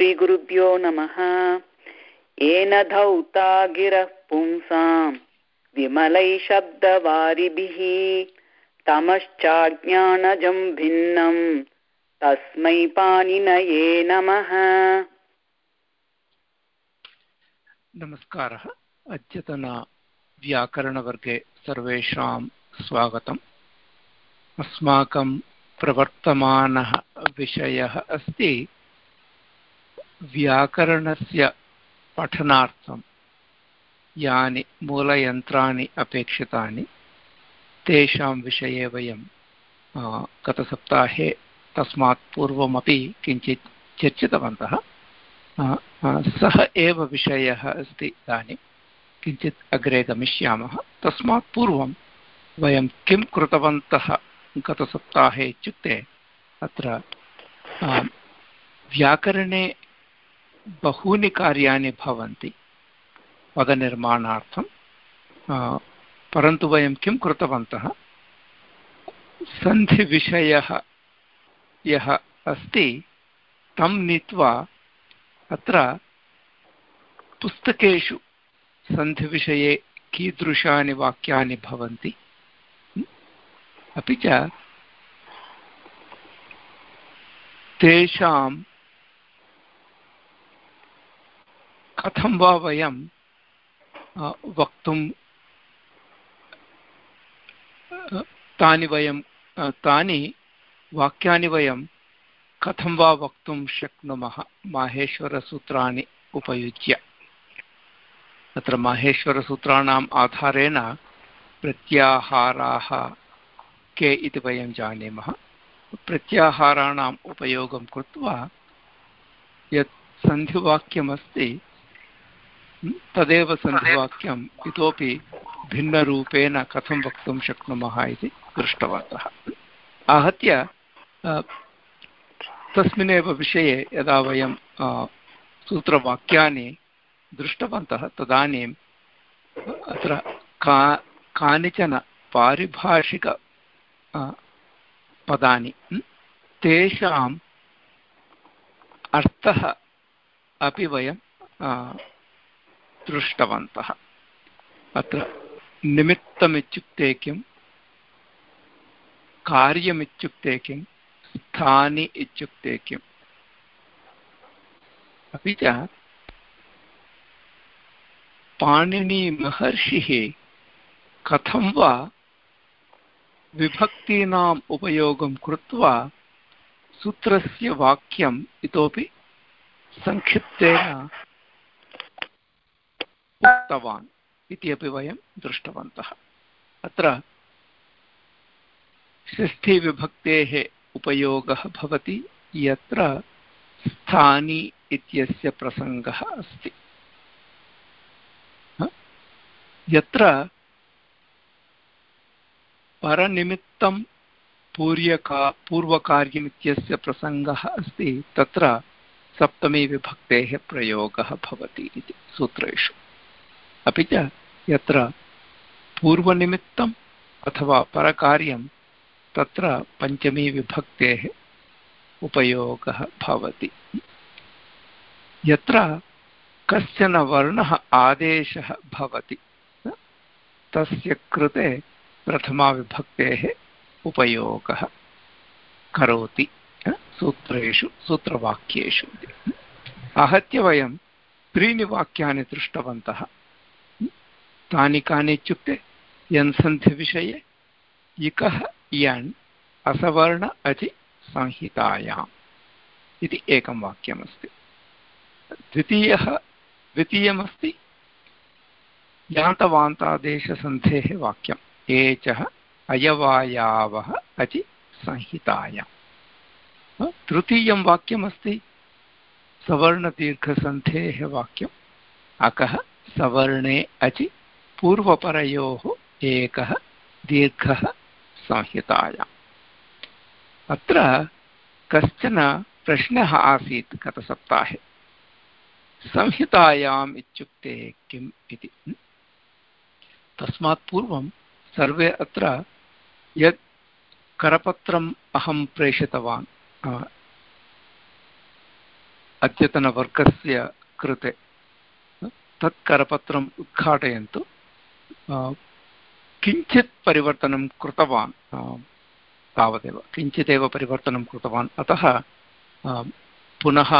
श्रीगुरुभ्यो नमः। येन धौता गिरः पुंसां विमलैः शब्दवारिभिः, तमश्चाज्ञानजं भिन्नं, तस्मै पाणिनये नमः। नमस्कारः। अद्यतनव्याकरणवर्गे सर्वेषां स्वागतम्। अस्माकं प्रवर्तमानः विषयः अस्ति व्याकरणस्य पठनार्थं यानि मूलयन्त्राणि अपेक्षितानि, तेषां विषये वयं गतसप्ताहे तस्मात् पूर्वमपि किञ्चित् चर्चितवन्तः। सः एव विषयः अस्ति इदानीं, किञ्चित् अग्रे गमिष्यामः। तस्मात् पूर्वं वयं किं कृतवन्तः गतसप्ताहे इत्युक्ते अत्र व्याकरणे बहूनि कार्याणि भवन्ति। पदनिर्माणार्थं। परन्तु वयं किं कृतवन्तः? सन्धिविषयः यः अस्ति, तं नीत्वा अत्र पुस्तकेषु सन्धिविषये कीदृशानि वाक्यानि भवन्ति? अपि च तेषां कथं वा वयं वक्तुं तानि वयं तानि वाक्यानि वयं कथं वा वक्तुं शक्नुमः? माहेश्वरसूत्राणि उपयुज्य। तत्र माहेश्वरसूत्राणाम् आधारेण प्रत्याहाराः के इति वयं जानीमः। प्रत्याहाराणाम् उपयोगं कृत्वा यत् सन्धिवाक्यमस्ति तदेव सन्धिवाक्यम् इतोपि भिन्नरूपेण कथं वक्तुं शक्नुमः इति दृष्टवन्तः आहत्य तस्मिन्नेव विषये यदा वयं सूत्रवाक्यानि दृष्टवन्तः, तदानीम्, अत्र का, कानिचन पारिभाषिक पदानि तेषाम् अर्थः अपि वयं दृष्टवन्तः। अत्र निमित्तमित्युक्ते किं? कार्यमित्युक्ते किं? स्थानि इत्युक्ते किम् अपि च पाणिनिमहर्षिः कथं वा विभक्तीनाम् उपयोगं कृत्वा सूत्रस्य वाक्यम् इतोपि संक्षिप्तेन उक्तवान् इति अपि वयं दृष्टवन्तः। अत्र षष्ठीविभक्तेः उपयोगः भवति, यत्र स्थानि इत्यस्य प्रसङ्गः अस्ति। यत्र परनिमित्तं पूर्यका पूर्वकार्यमित्यस्य प्रसङ्गः अस्ति, तत्र सप्तमीविभक्तेः प्रयोगः भवति इति सूत्रेषु। अपि च यत्र पूर्वनिमित्तम् अथवा परकार्यं तत्र पञ्चमीविभक्तेः उपयोगः भवति। यत्र कश्चन वर्णः आदेशः भवति, तस्य कृते प्रथमाविभक्तेः उपयोगः करोति सूत्रेषु, सूत्रवाक्येषु। आहत्य वयं त्रीणि वाक्यानि दृष्टवन्तः। तानि कानि इत्युक्ते यन्सन्धिविषये इकः यण् असवर्ण अचि संहितायाम् इति एकं वाक्यमस्ति। द्वितीयः द्वितीयमस्ति यान्तवान्तादेशसन्धेः वाक्यम्। एचः अयवायावः अचि संहितायाम्। तृतीयं वाक्यमस्ति सवर्णदीर्घसन्धेः वाक्यम्। अकः सवर्णे अचि पूर्वपरयोः एकः दीर्घः संहितायाम्। अत्र कश्चन प्रश्नः आसीत् गतसप्ताहे। संहितायाम् इत्युक्ते किम् इति? तस्मात् पूर्वं सर्वे अत्र यत् करपत्रम् अहं प्रेषितवान् अद्यतनवर्गस्य कृते। तत् करपत्रम् उद्घाटयन्तु। किञ्चित् परिवर्तनं कृतवान् तावदेव किञ्चिदेव परिवर्तनं कृतवान् अतः पुनः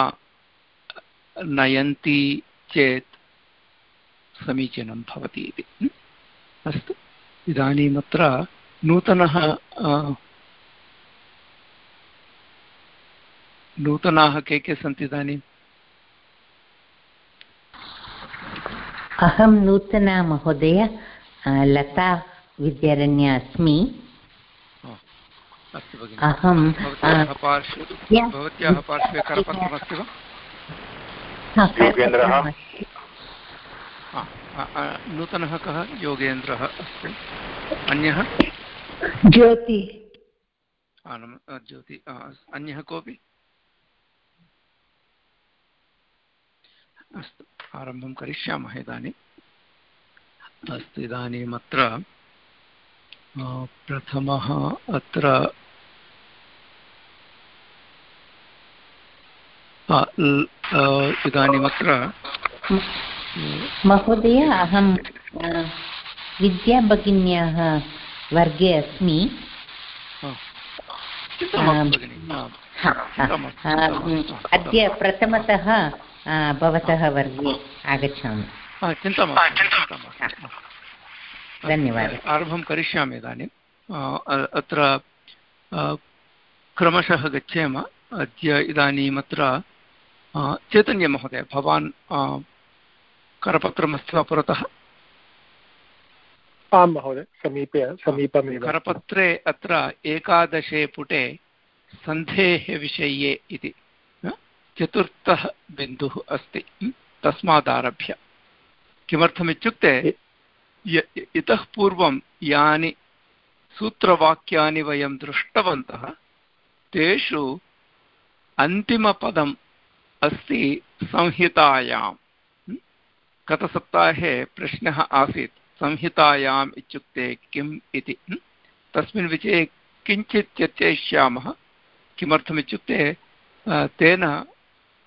नयन्ति चेत् समीचीनं भवति इति अस्तु इदानीमत्र नूतनः नूतनाः के के सन्ति इदानीम् अहं नूतना महोदय लता विद्यारण्य अस्मि अहं भवत्याः पार्श्वे करपत्रमस्ति वा? नूतनः कः? योगेन्द्रः अस्ति। अन्यः? ज्योति। ज्योति अन्यः कोऽपि? अस्तु आरम्भं करिष्यामः इदानीम् अस्तु इदानीम् अत्र प्रथमः अत्र इदानीमत्र महोदय अहं विद्याभगिन्याः वर्गे अस्मि। अद्य प्रथमतः भवतः वर्गे आगच्छामि। चिन्ता धन्यवादः. आरम्भं करिष्यामि इदानीम् अत्र क्रमशः गच्छेम. अद्य इदानीम् अत्र चैतन्यमहोदय भवान् करपत्रमस्ति वा पुरतः? आं महोदय समीपे समीपमेव करपत्रे अत्र एकादशे पुटे सन्धेः विषये इति चतुर्थः बिन्दुः अस्ति तस्मादारभ्य। किमर्थमित्युक्ते इतः पूर्वं यानि सूत्रवाक्यानि वयं दृष्टवन्तः तेषु अन्तिमपदम् अस्ति संहितायां गतसप्ताहे प्रश्नः आसीत् संहितायाम् इत्युक्ते किम् इति। तस्मिन् विषये किञ्चित् चर्चयिष्यामः। किमर्थमित्युक्ते तेन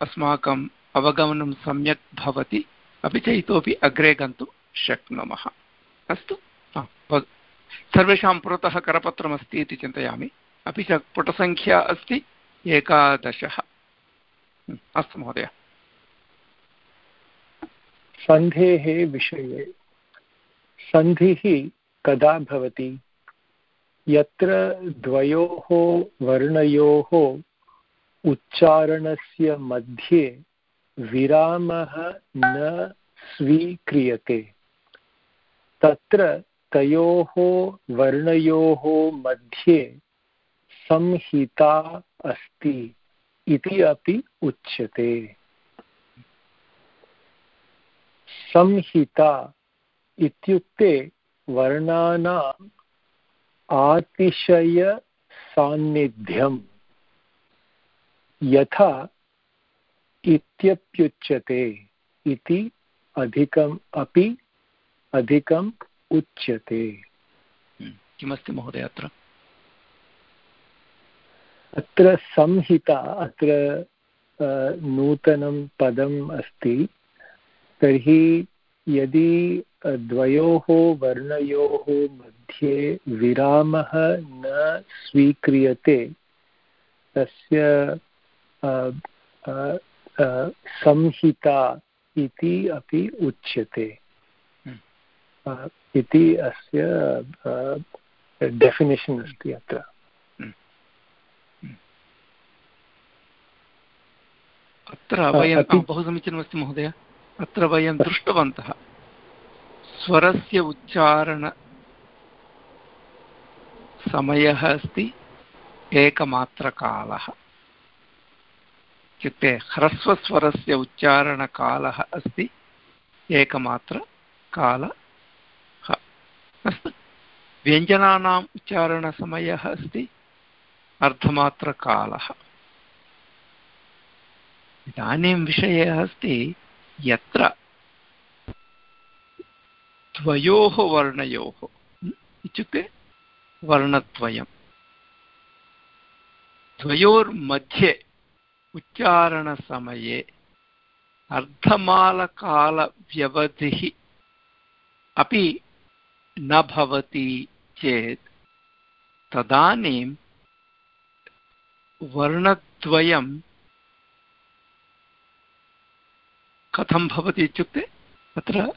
अस्माकम् अवगमनं सम्यक् भवति। अपि च इतोपि अग्रे गन्तुं शक्नुमः। अस्तु? सर्वेषां पुरतः करपत्रमस्ति इति चिन्तयामि। अपि च पुटसङ्ख्या अस्ति, एकादशः। अस्तु महोदय। सन्धेः विषये। सन्धिः कदा भवति? यत्र द्वयोः वर्णयोः उच्चारणस्य मध्ये विरामः न स्वीक्रियते। तत्र तयोः वर्णयोः मध्ये संहिता अस्ति इति अपि उच्यते। संहिता इत्युक्ते वर्णानाम् आतिशयसान्निध्यम्। यथा इत्यप्युच्यते इति अधिकम् अपि अधिकम् उच्यते। हम्म, किमस्ति महोदय अत्र? अत्र संहिता अत्र नूतनं पदम् अस्ति। तर्हि यदि द्वयोः वर्णयोः मध्ये विरामः न स्वीक्रियते तस्य संहिता इति अपि उच्यते। हम्म। इति अस्य डेफिनेशन् अस्ति अत्र। अत्र वयं बहु समीचीनमस्ति महोदय। अत्र वयं दृष्टवन्तः। स्वरस्य उच्चारण समयः अस्ति एकमात्रकालः। इत्युक्ते ह्रस्वस्वरस्य उच्चारणकालः अस्ति एकमात्रकालः अस्तु। व्यञ्जनानाम् उच्चारणसमयः अस्ति अर्धमात्रकालः इदानीं विषयः अस्ति, यत्र द्वयोः वर्णयोः इत्युक्ते वर्णद्वयं। द्वयोर्मध्ये उच्चारणसमये अर्धमालकालव्यवधिः अपि न भवति चेत् तदानीं वर्णद्वयं कथं भवति इत्युक्ते अत्र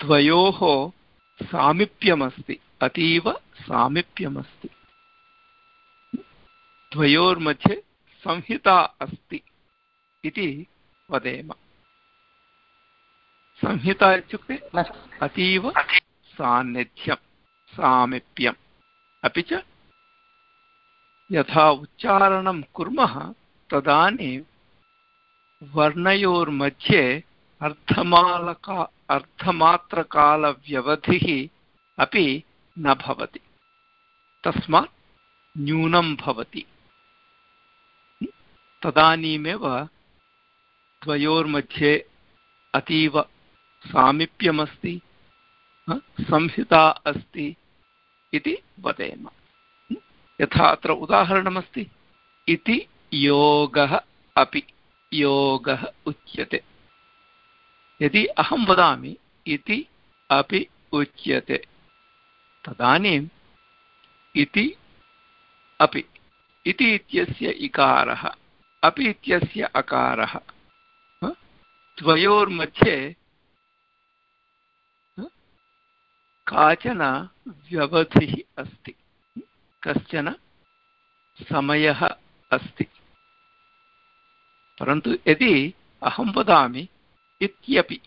द्वयोः सामीप्यमस्ति, अतीव सामीप्यमस्ति। द्वयोर्मध्ये संहिता अस्ति इति वदेम। संहिता इत्युक्ते अतीव सान्निध्यं, सामीप्यम्। अपि च यथा उच्चारणं कुर्मः तदानीं वर्णयोर्मध्ये अर्धमालका, अर्धमात्रकालव्यवधिः अपि न भवति। तस्मात् न्यूनं भवति। तदानीमेव द्वयोर्मध्ये अतीव सामीप्यमस्ति संहिता अस्ति इति वदेम। यथा अत्र उदाहरणमस्ति, इति योगः अपि, योगः उच्यते। यदि अहं वदामि, इति अपि उच्यते, तदानीम् इति अपि, इति इत्यस्य इकारः। अपि इत्यस्य अकारः। द्वयोर्मध्ये काचन व्यवधिः अस्ति। कश्चन समयः अस्ति। परन्तु यदि अहं वदामि, इत्यपि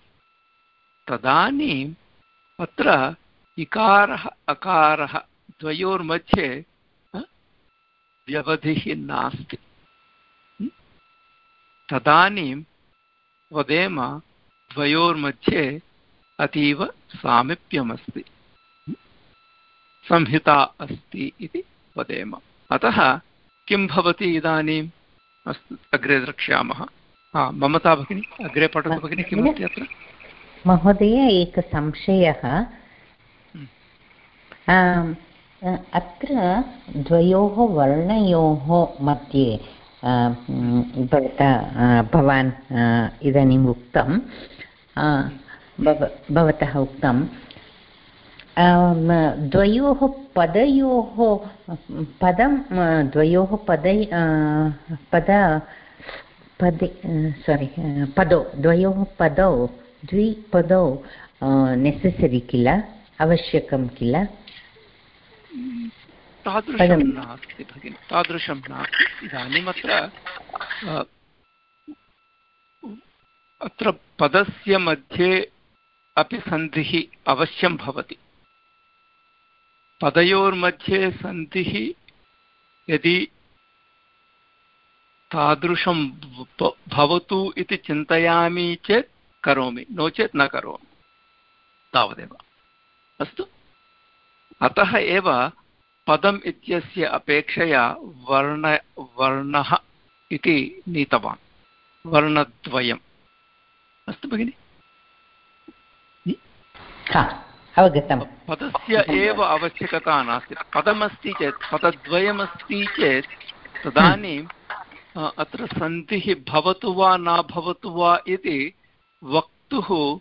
तदानीम् अत्र इकारः, अकारः द्वयोर्मध्ये व्यवधिः नास्ति। तदानीं वदेम द्वयोर्मध्ये अतीव सामीप्यमस्ति। संहिता अस्ति इति वदेम अतः किं भवति इदानीम्? अस्तु अग्रे द्रक्ष्यामः। हा ममता भगिनी अग्रे पठतु भगिनी किमस्ति अत्र? महोदय एकः संशयः। अत्र द्वयोः वर्णयोः मध्ये भवता भवान् इदानीम् उक्तं भवतः उक्तं द्वयोः पदयोः पदं द्वयोः पद पद पदे सोरि पदौ द्वयोः पदौ द्विपदौ नेसेसरि किल आवश्यकं किल तादृशं नास्ति भगिनि तादृशं नास्ति। इदानीम् अत्र अत्र पदस्य मध्ये अपि सन्धिः अवश्यं भवति। पदयोर्मध्ये सन्धिः यदि तादृशं भवतु इति चिन्तयामि चेत् करोमि नो चेत् न करोमि। तावदेव। अस्तु। अतः एव पदम् इत्यस्य अपेक्षया वर्ण वर्णः इति नीतवान्। वर्णद्वयम्। अस्तु भगिनि। अवगतं पदस्य एव आवश्यकता नास्ति। पदमस्ति चेत् पदद्वयमस्ति चेत् तदानीम् अत्र सन्धिः भवतु वा न भवतु वा इति वक्तुः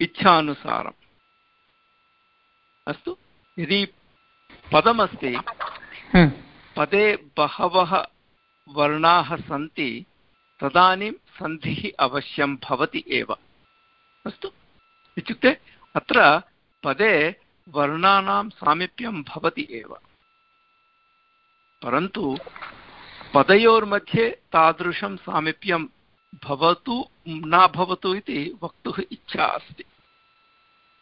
इच्छानुसारम्। अस्तु? यदि पदमस्ति। पदे बहवः वर्णाः सन्ति तदानीं सन्धिः अवश्यं भवति एव। अस्तु इत्युक्ते अत्र पदे वर्णानां सामीप्यं भवति एव। परन्तु पदयोर्मध्ये तादृशं सामीप्यं भवतु न भवतु इति वक्तुः इच्छा अस्ति।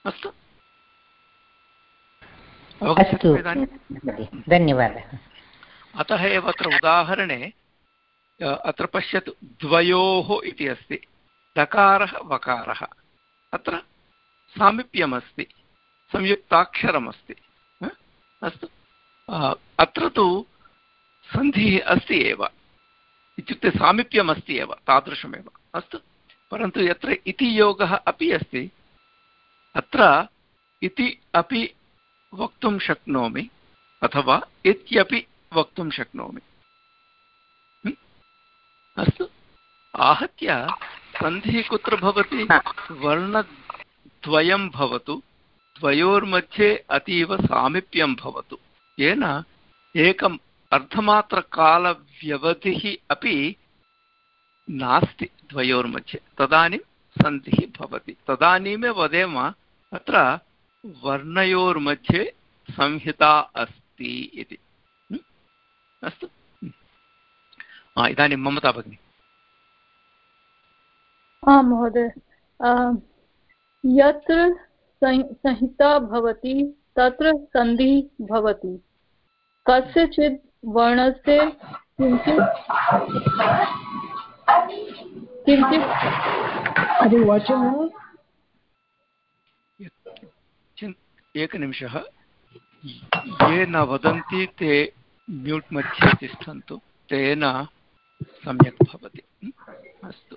अस्तु। अस्तु. धन्यवादः. अतः एव अत्र उदाहरणे अत्र पश्यतु द्वयोः इति अस्ति दकारः वकारः। अत्र सामीप्यमस्ति संयुक्ताक्षरमस्ति अस्तु। अत्र तु सन्धिः अस्ति एव इत्युक्ते सामीप्यमस्ति एव तादृशमेव। अस्तु। परन्तु यत्र इति योगः अपि अस्ति अत्र इति अपि वक्तुं शक्नोमि अथवा इत्यपि वक्तुं शक्नोमि। आहत्य सन्धिः कुत्र भवति? वर्णद्वयं भवतु, द्वयोर्मध्ये अतीव सामीप्यं भवतु। येन एकम् अर्धमात्रकालव्यवधिः अपि नास्ति द्वयोर्मध्ये। तदानीं सन्धिः भवति। तदानीमेव वदेम अत्र वर्णयोर्मध्ये संहिता अस्ति इति। अस्तु। इदानीं ममता भगिनी। आं महोदय। यत्र संहिता भवति तत्र सन्धिः भवति। कस्यचित् वर्णस्य किञ्चित् किञ्चित् एकनिमिषः। ये न वदन्ति ते म्यूट् मध्ये तिष्ठन्तु तेन सम्यक् भवति। अस्तु।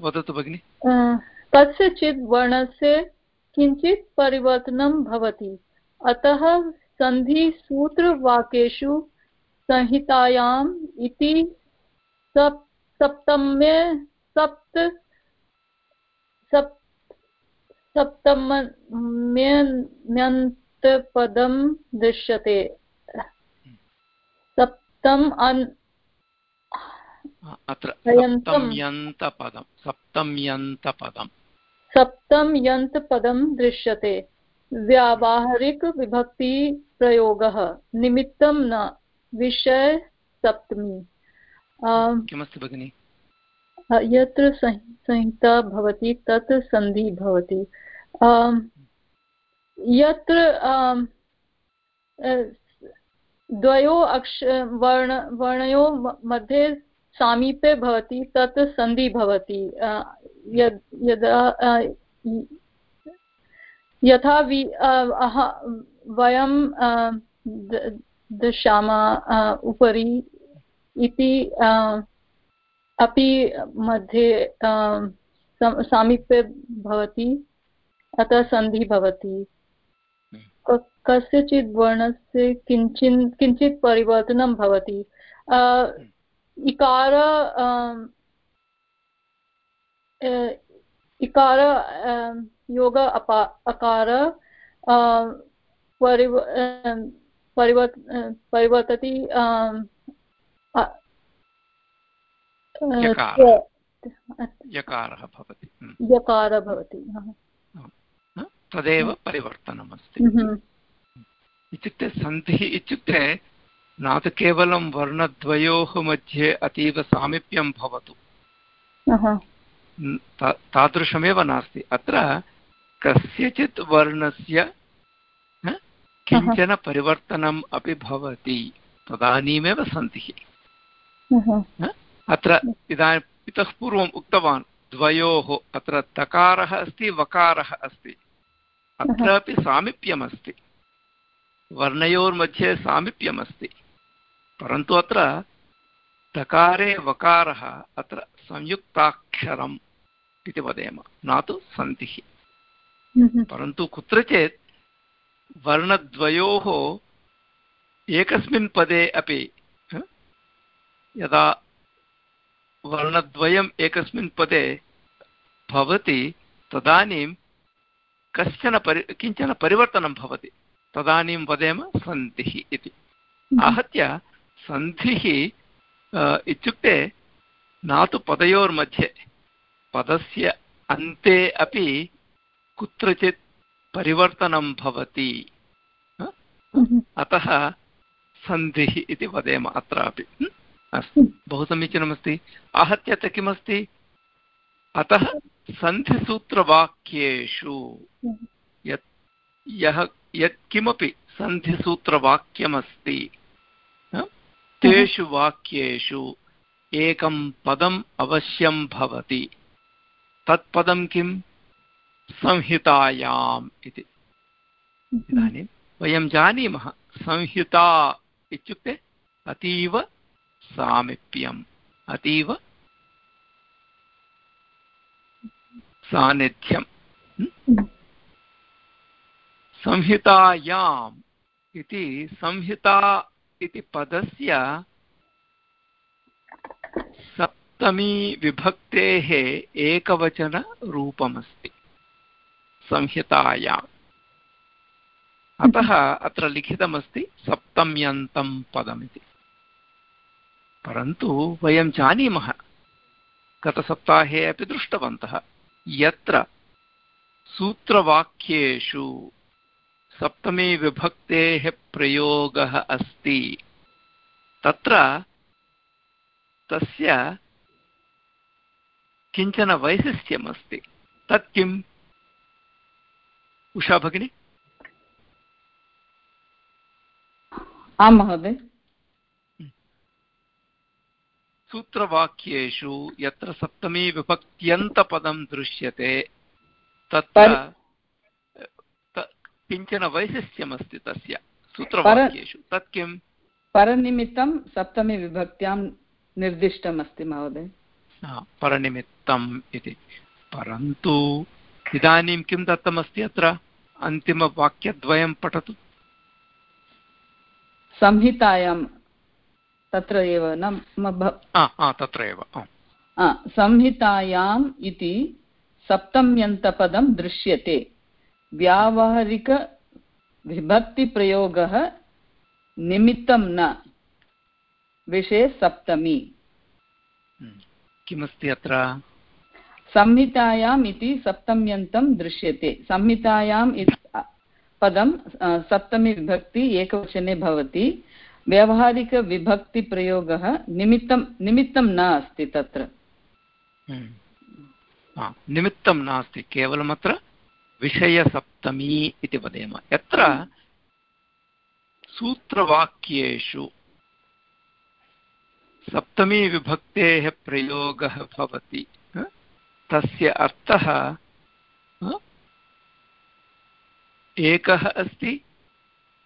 वदतु भगिनि। कस्यचित् वर्णस्य किञ्चित् परिवर्तनं भवति। अतः सन्धिसूत्रवाक्येषु संहितायाम् इति सप् सप्तम्य सप्त सप् सप्तम्यन्तपदं दृश्यते। सप्तम् अन् अत्र सप्तम्यन्तपदं सप्तम्यन्तपदं। सप्तं यन्तपदं दृश्यते व्यावहारिकविभक्तिप्रयोगः निमित्तं न विषय सप्तमी। किमस्ति भगिनि? यत्र संहिता भवति, तत् सन्धि भवति। यत्र द्वयो अक्ष, वर्ण, वर्णयो मध्ये सामीप्ये भवति, तत् सन्धि भवति। यदा यथा वयं दशामः उपरि इति अपि मध्ये सामीप्ये भवति, अतः सन्धि भवति। कस्यचित् वर्णस्य किञ्चित् किञ्चित् परिवर्तनं भवति। इकार इकार योग अपा, अकार परिव परिवर्त परिवर्तति यकारः भवति? यकारः भवति तदेव परिवर्तनमस्ति। इत्युक्ते सन्धिः इत्युक्ते न तु केवलं वर्णद्वयोः मध्ये अतीव सामीप्यं भवतु। तादृशमेव नास्ति। अत्र कस्यचित् वर्णस्य किंचन परिवर्तनम् अपि भवति। तदानीमेव सन्धिः। अत्र इदानीम् इतः पूर्वम् उक्तवान् द्वयोः अत्र तकारः अस्ति वकारः अस्ति। अत्रापि सामीप्यमस्ति। वर्णयोर्मध्ये सामीप्यमस्ति। परन्तु अत्र तकारे वकारः अत्र संयुक्ताक्षरम् इति वदेम न तु सन्धिः। परन्तु कुत्रचित् वर्णद्वयोः एकस्मिन् पदे अपि यदा वर्णद्वयम् एकस्मिन् पदे भवति तदानीं कश्चन परि किंचन परिवर्तनं भवति। तदानीं वदेम सन्धिः इति। आहत्य सन्धिः इत्युक्ते न तु पदयोर्मध्ये पदस्य अन्ते अपि कुत्रचित् परिवर्तनं भवति। अतः सन्धिः इति वदेम अत्रापि। अस्तु। बहु समीचीनमस्ति आहत्य च किमस्ति? अतः सन्धिसूत्रवाक्येषु। यत् यः यत्किमपि सन्धिसूत्रवाक्यमस्ति तेषु वाक्येषु एकं पदम् अवश्यं भवति। तत्पदं किं संहितायाम् इति। इदानीं वयं जानीमः। संहिता इत्युक्ते अतीव सामीप्यम्। अतीव सान्निध्यं संहितायाम् इति संहिता इति पदस्य सप्तमी विभक्तेः एकवचनरूपमस्ति। संहितायाम्। अतः अत्र लिखितमस्ति सप्तम्यन्तं पदमिति। परन्तु वयं जानीमः, गतसप्ताहे अपि दृष्टवन्तः, यत्र सूत्रवाक्येषु सप्तमी विभक्तेः प्रयोगः अस्ति, तत्र तस्य किंचन वैशिष्ट्यमस्ति। तत् किम्? उषा भगिनी? आं महोदय। सूत्रवाक्येषु यत्र सप्तमी विभक्त्यन्तपदं दृश्यते तत्र किंचन वैशिष्ट्यमस्ति तस्य सूत्रवाक्येषु। तत् किम्? परनिमित्तं सप्तमीविभक्त्यां निर्दिष्टमस्ति महोदय। परनिमित्तम् इति। परन्तु इदानीं किं दत्तमस्ति अत्र? अन्तिमवाक्यद्वयं पठतु। संहितायां तत्र एव न तत्र एव संहितायाम् इति सप्तम्यन्तपदं दृश्यते। व्यावहारिकविभक्तिप्रयोगः निमित्तं न। विषये सप्तमी। हम्म। किमस्ति अत्र? संहितायाम् इति सप्तम्यन्तं दृश्यते। संहितायाम् पदं सप्तमी विभक्ति एकवचने भवति। व्यावहारिकविभक्तिप्रयोगः निमित्तं निमित्तं न अस्ति तत्र। हम्म। निमित्तं नास्ति केवलमत्र विषयसप्तमी इति वदेम। यत्र सूत्रवाक्येषु सप्तमीविभक्तेः प्रयोगः भवति तस्य अर्थः एकः अस्ति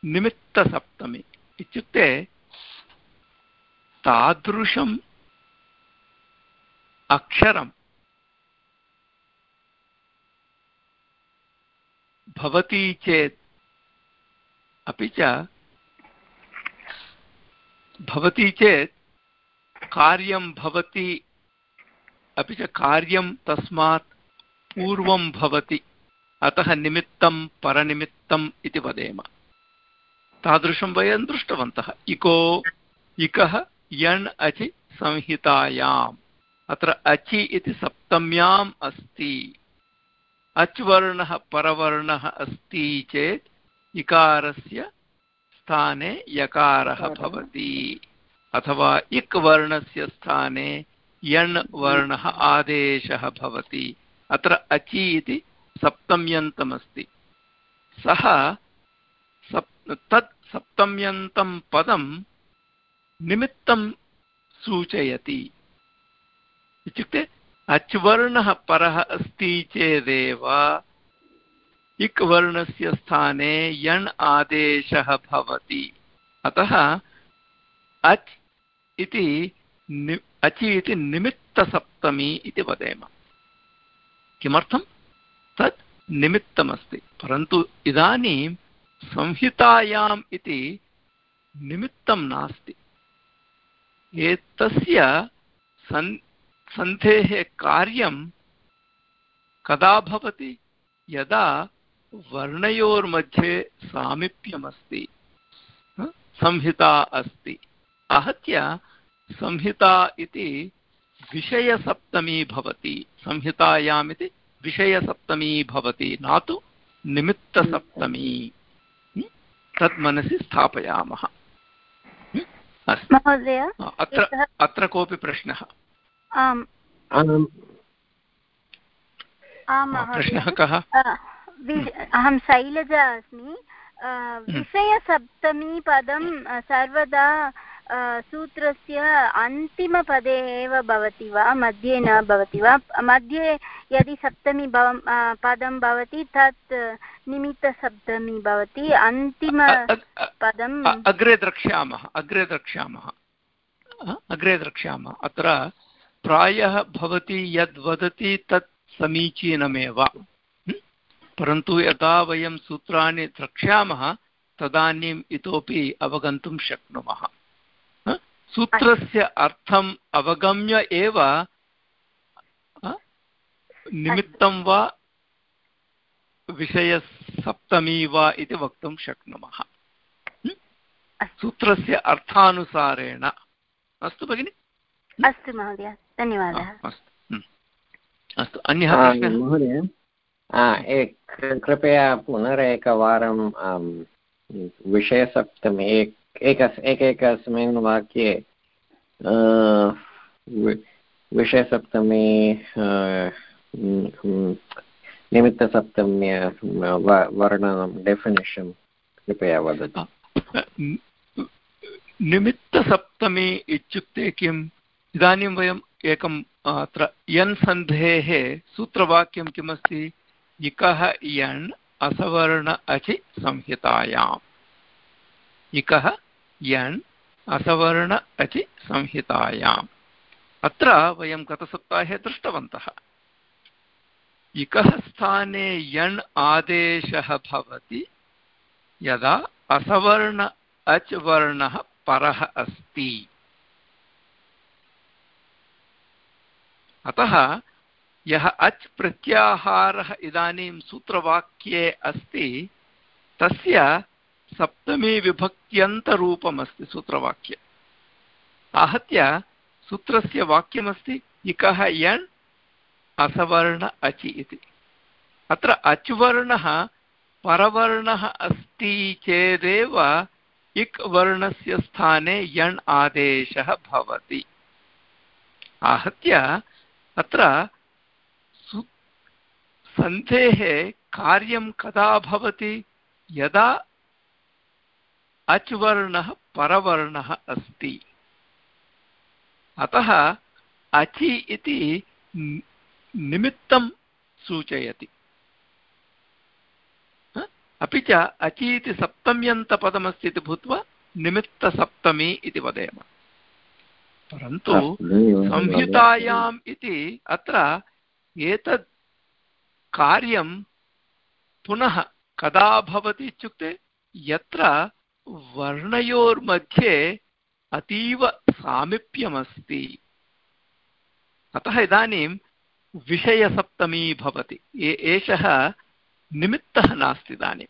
निमित्तसप्तमी। इत्युक्ते तादृशम् अक्षरं भवति चेत् अपि च भवति चेत् कार्यं भवति, अपि च कार्यं तस्मात् पूर्वं भवति। अतः निमित्तं, परनिमित्तम् इति वदेम। तादृशं वयं दृष्टवन्तः। इको इकः यण् अचि संहितायाम्। अत्र अचि इति सप्तम्याम् अस्ति। अच् वर्णः परवर्णः अस्ति चेत् इकारस्य स्थाने यकारः भवति। अथवा इक् वर्णस्य स्थाने यण् वर्णः आदेशः भवति। अत्र अचि इति सप्तम्यन्तमस्ति। सः तत् सप्तम्यन्तं पदं निमित्तं सूचयति इत्युक्ते अच्वर्णः परः अस्ति चेदेव इक् वर्णस्य स्थाने यण् आदेशः भवति अतः अच् इति अचि इति निमित्तसप्तमी इति वदेम किमर्थं तत् निमित्तमस्ति परन्तु इदानीं संहितायाम् इति निमित्तं नास्ति। एतस्य सन्, सन्धेः कार्यं कदा भवति? यदा वर्णयोर्मध्ये सामीप्यमस्ति। संहिता अस्ति। आहत्य संहिता इति विषयसप्तमी भवति। संहितायामिति विषयसप्तमी भवति। न तु निमित्तसप्तमी। तत् मनसि स्थापयामः। महोदय अत्र अत्र कोऽपि प्रश्नः? आम्। प्रश्नः कः? अहं शैलजा अस्मि। हम्म। विषयसप्तमी पदं सर्वदा सूत्रस्य अन्तिमपदे एव भवति वा? मध्ये न भवति वा? मध्ये यदि सप्तमी भव पदं भवति तत् निमित्तसप्तमी भवति। अन्तिमपदम् अग्रे द्रक्ष्यामः अग्रे द्रक्ष्यामः। अग्रे द्रक्ष्यामः। अत्र प्रायः भवती यद् वदति तत् समीचीनमेव। परन्तु यदा वयं सूत्राणि द्रक्ष्यामः तदानीम् इतोपि अवगन्तुं शक्नुमः। सूत्रस्य अर्थम् अवगम्य एव निमित्तं वा विषयसप्तमी वा इति वक्तुं शक्नुमः। सूत्रस्य अर्थानुसारेण। अस्तु भगिनि? अस्तु महोदय धन्यवादः। अस्तु। अस्तु अन्यः महोदय कृपया पुनरेकवारं विषयसप्तमी एक एकैकस्मिन् वाक्ये विषयसप्तमी निमित्तसप्तम्य वर्णनं डेफिनेशन् कृपया वदतु। निमित्तसप्तमी इत्युक्ते किम्? इदानीं वयम् एकम् अत्र यन् सन्धेः सूत्रवाक्यं किमस्ति? इकः यण् असवर्ण अचि संहितायाम्। इकः यण् असवर्ण अचि संहितायाम्। अत्र वयं गतसप्ताहे दृष्टवन्तः। इकः स्थाने यण् आदेशः भवति, यदा असवर्ण अच् वर्णः परः अस्ति। अतः यः अच् प्रत्याहारः इदानीं सूत्रवाक्ये अस्ति, तस्य सप्तमीविभक्त्यन्तरूपमस्ति सूत्रवाक्ये। आहत्य सूत्रस्य वाक्यमस्ति इकः यण् असवर्ण अचि इति। अत्र अच्वर्णः परवर्णः अस्ति चेदेव इक् वर्णस्य स्थाने यण् आदेशः भवति। आहत्य अत्र सन्धेः कार्यं कदा भवति? यदा अच्वर्णः परवर्णः अस्ति। अतः अचि इति निमित्तं सूचयति। अपि च अचि इति सप्तम्यन्तपदमस्ति इति भूत्वा निमित्तसप्तमी इति वदेम। परन्तु संहितायाम् इति अत्र एतत् कार्यं पुनः कदा भवति इत्युक्ते यत्र वर्णयोर्मध्ये अतीव सामीप्यमस्ति। अतः इदानीं विषयसप्तमी भवति। एषः निमित्तः नास्ति इदानीं।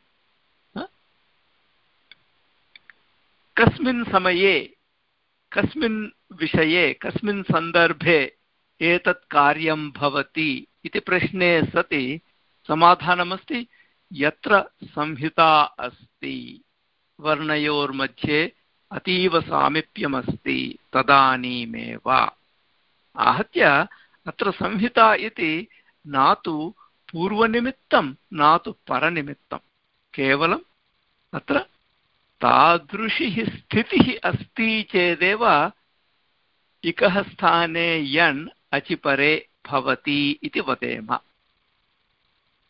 कस्मिन् समये, कस्मिन् विषये, कस्मिन् सन्दर्भे एतत् कार्यं भवति इति प्रश्ने सति समाधानमस्ति। यत्र संहिता अस्ति। वर्णयोर्मध्ये अतीव सामीप्यमस्ति तदानीमेव। आहत्य अत्र संहिता इति न तु पूर्वनिमित्तं न तु परनिमित्तं। केवलम् अत्र तादृशी स्थितिः अस्ति चेदेव इकः स्थाने यण् अचिपरे भवति इति वदेम।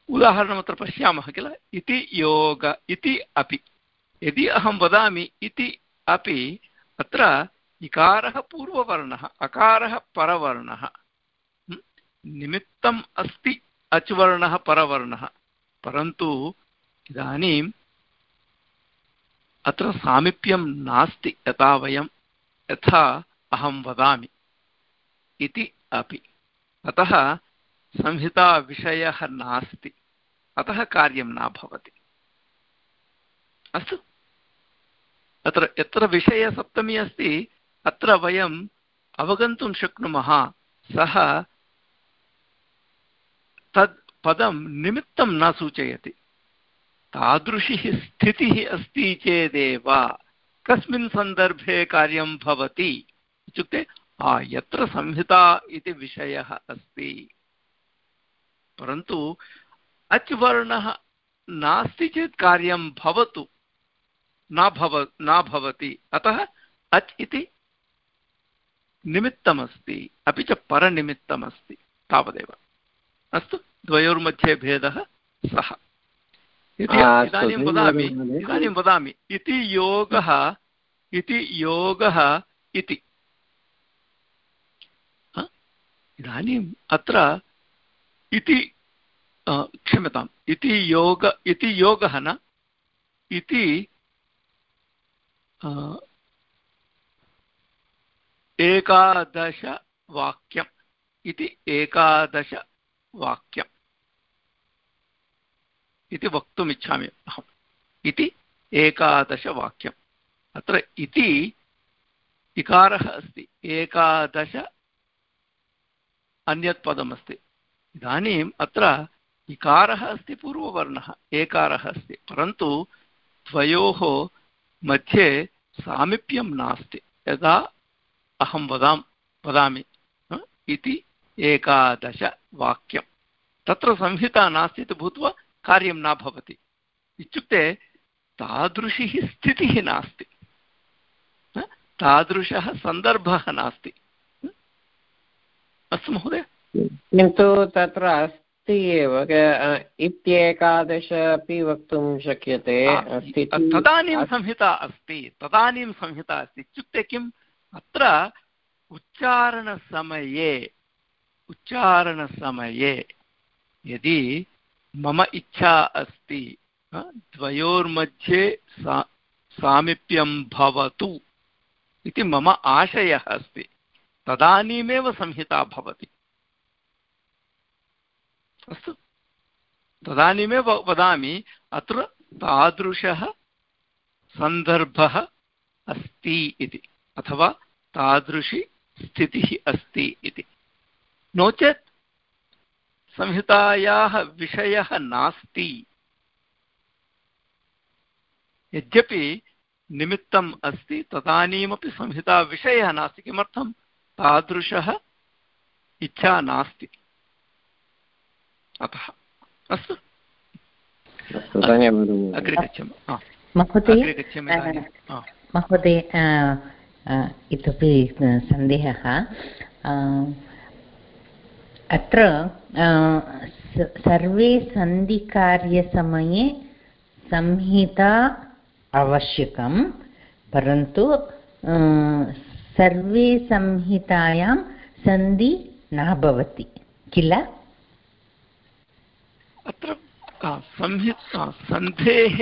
उदाहरणमत्र पश्यामः किल? इति योग, इति अपि। यदि अहं वदामि इति अपि अत्र इकारः पूर्ववर्णः, अकारः परवर्णः निमित्तम् अस्ति अच्वर्णः परवर्णः, परन्तु इदानीम् अत्र सामीप्यं नास्ति यथा वयं, यथा अहं वदामि इति अपि। अतः संहिताविषयः नास्ति, अतः कार्यं न भवति। अस्तु। अत्र, यत्र विषयसप्तमी अस्ति, अत्र वयम् अवगन्तुं शक्नुमः। सः तद् पदं निमित्तं न सूचयति। तादृशी स्थितिः अस्ति चेदेव। कस्मिन् सन्दर्भे कार्यं भवति। इत्युक्ते यत्र संहिता इति विषयः अस्ति। परन्तु अच् वर्णः नास्ति चेत् कार्यं भवतु। न भव न भवति। अतः अच् इति निमित्तमस्ति। अपि च परनिमित्तमस्ति। तावदेव। अस्तु द्वयोर्मध्ये भेदः सः। इदानीं वदामि इदानीं वदामि। इति योगः इति योगः इति। इदानीम् अत्र इति क्षम्यताम्। इति योग इति योगः न इति एकादशवाक्यम् इति एकादशवाक्यम् इति वक्तुमिच्छामि अहम्। इति एकादशवाक्यम् अत्र इति इकारः अस्ति। एकादश अन्यत् पदमस्ति इदानीम् अत्र इकारः अस्ति पूर्ववर्णः। एकारः अस्ति। परन्तु द्वयोः मध्ये सामीप्यं नास्ति। यदा अहं वदां वदामि इति एकादशवाक्यं तत्र संहिता नास्ति इति भूत्वा कार्यं न भवति। इत्युक्ते तादृशी स्थितिः नास्ति। तादृशः सन्दर्भः नास्ति। अस्तु महोदय। किन्तु तत्र अस्ति एव इत्येकादश अपि वक्तुं शक्यते। तदानीं संहिता अस्ति तदानीं संहिता अस्ति। इत्युक्ते किम्? अत्र उच्चारणसमये उच्चारणसमये यदि मम इच्छा अस्ति द्वयोर्मध्ये सा सामीप्यं भवतु इति मम आशयः अस्ति तदानीमेव संहिता भवति। अस्तु। तदानीमेव वदामि, अत्र तादृशः सन्दर्भः अस्ति इति, अथवा तादृशी स्थितिः अस्ति इति। नो चेत् संहितायाः विषयः नास्ति। यद्यपि निमित्तम् अस्ति, तदानीमपि संहिताविषयः नास्ति, किमर्थं तादृशः इच्छा नास्ति। अतः अस्तु। अग्रे गच्छामः। महोदय महोदय इतोपि सन्देहः। अत्र सर्वे सन्धिकार्यसमये संहिता आवश्यकं परन्तु सर्वे संहितायां सन्धि न भवति किल? अत्र सन्धेः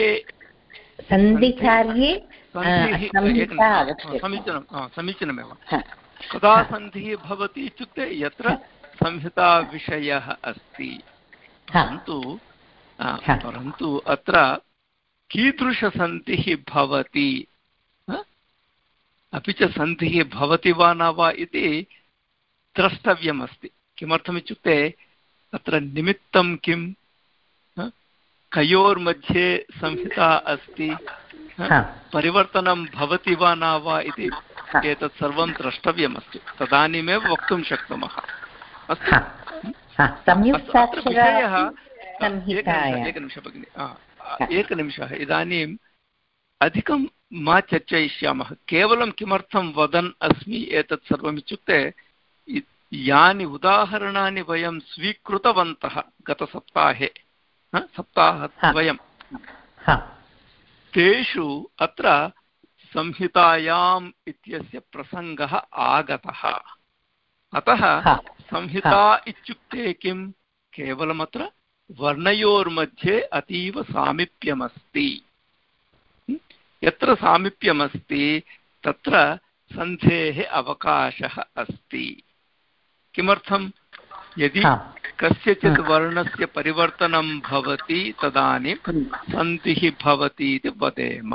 सन्धिकार्ये समीचीनं समीचीनमेव। कदा सन्धिः भवति इत्युक्ते यत्र संहिताविषयः अस्ति। परन्तु परन्तु अत्र कीदृशसन्धिः भवति? अपि च सन्धिः भवति वा न वा इति द्रष्टव्यमस्ति। किमर्थमित्युक्ते अत्र निमित्तं किं कयोर्मध्ये संहिता अस्ति परिवर्तनं भवति वा न वा इति एतत् सर्वं द्रष्टव्यमस्ति। तदानीमेव वक्तुं शक्नुमः। अस्तु। विषयः एकनिमिषः भगिनि। एकनिमिषः इदानीम् अधिकं मा चर्चयिष्यामः। केवलं किमर्थं वदन् अस्मि एतत् सर्वम् इत्युक्ते यानि उदाहरणानि वयं स्वीकृतवन्तः गतसप्ताहे। सप्ताहद्वयं तेषु अत्र संहितायाम् इत्यस्य प्रसङ्गः आगतः। अतः संहिता इत्युक्ते किं केवलमत्र वर्णयोर्मध्ये अतीव सामीप्यमस्ति। यत्र सामीप्यमस्ति तत्र सन्धेः अवकाशः अस्ति। किमर्थं यदि कस्यचित् वर्णस्य परिवर्तनं भवति तदानीं सन्धिः भवति इति वदेम।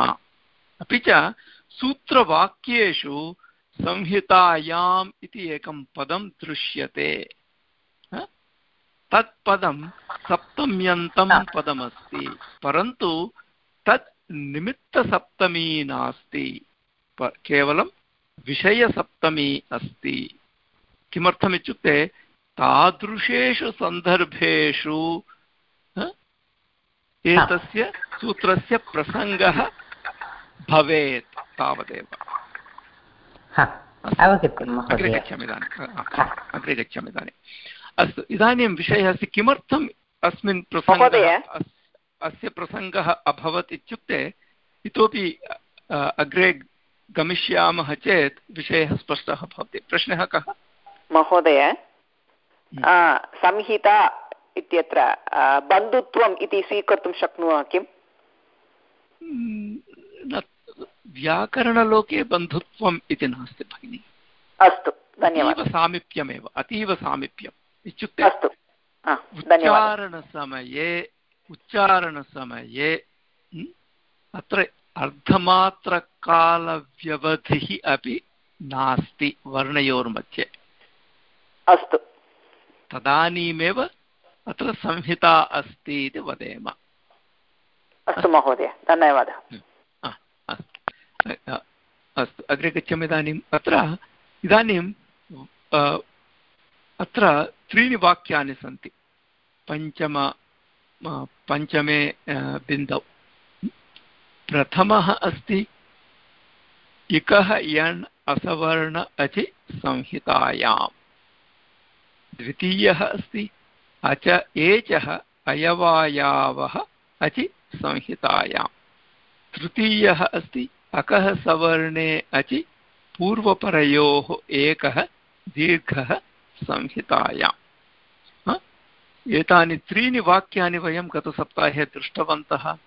अपि च सूत्रवाक्येषु संहितायाम् इति एकं पदं दृश्यते। तत् पदं सप्तम्यन्तं पदमस्ति परन्तु तत् निमित्तसप्तमी नास्ति केवलं विषयसप्तमी अस्ति। किमर्थमित्युक्ते तादृशेषु सन्दर्भेषु एतस्य सूत्रस्य प्रसङ्गः भवेत् तावदेव। अग्रे गच्छामि इदानीम् अग्रे गच्छामि इदानीम् अस्तु इदानीं विषयः अस्ति किमर्थम् अस्मिन् प्रसङ्गे अस्य प्रसङ्गः अभवत् इत्युक्ते इतोपि अग्रे गमिष्यामः चेत् विषयः स्पष्टः भवति। प्रश्नः कः? महोदय संहिता इत्यत्र बन्धुत्वम् इति स्वीकर्तुं शक्नुमः किम्? व्याकरणलोके बन्धुत्वम् इति नास्ति भगिनि। अस्तु धन्यवादः। सामीप्यमेव अतीव सामीप्यम्। इत्युक्ते अस्तु उच्चारणसमये उच्चारणसमये अत्र अर्धमात्रकालव्यवधिः अपि नास्ति वर्णयोर्मध्ये। अस्तु। तदानीमेव अत्र संहिता अस्ति इति वदेम। अस्तु महोदय धन्यवादः। अस्तु अग्रे गच्छामि इदानीम्। अत्र इदानीं अ, अत्र त्रीणि वाक्यानि सन्ति। पञ्चम पञ्चमे बिन्दौ। प्रथमः अस्ति इकः यण् असवर्ण अचि संहितायाम्। द्वितीयः अस्ति। अच एचः अयवायावः अचि संहितायाम्। तृतीयः अस्ति, अकः सवर्णे अचि पूर्वपरयोः एकः दीर्घः संहितायाम्? एतानि त्रीणि वाक्यानि वयं गतसप्ताहे दृष्टवन्तः।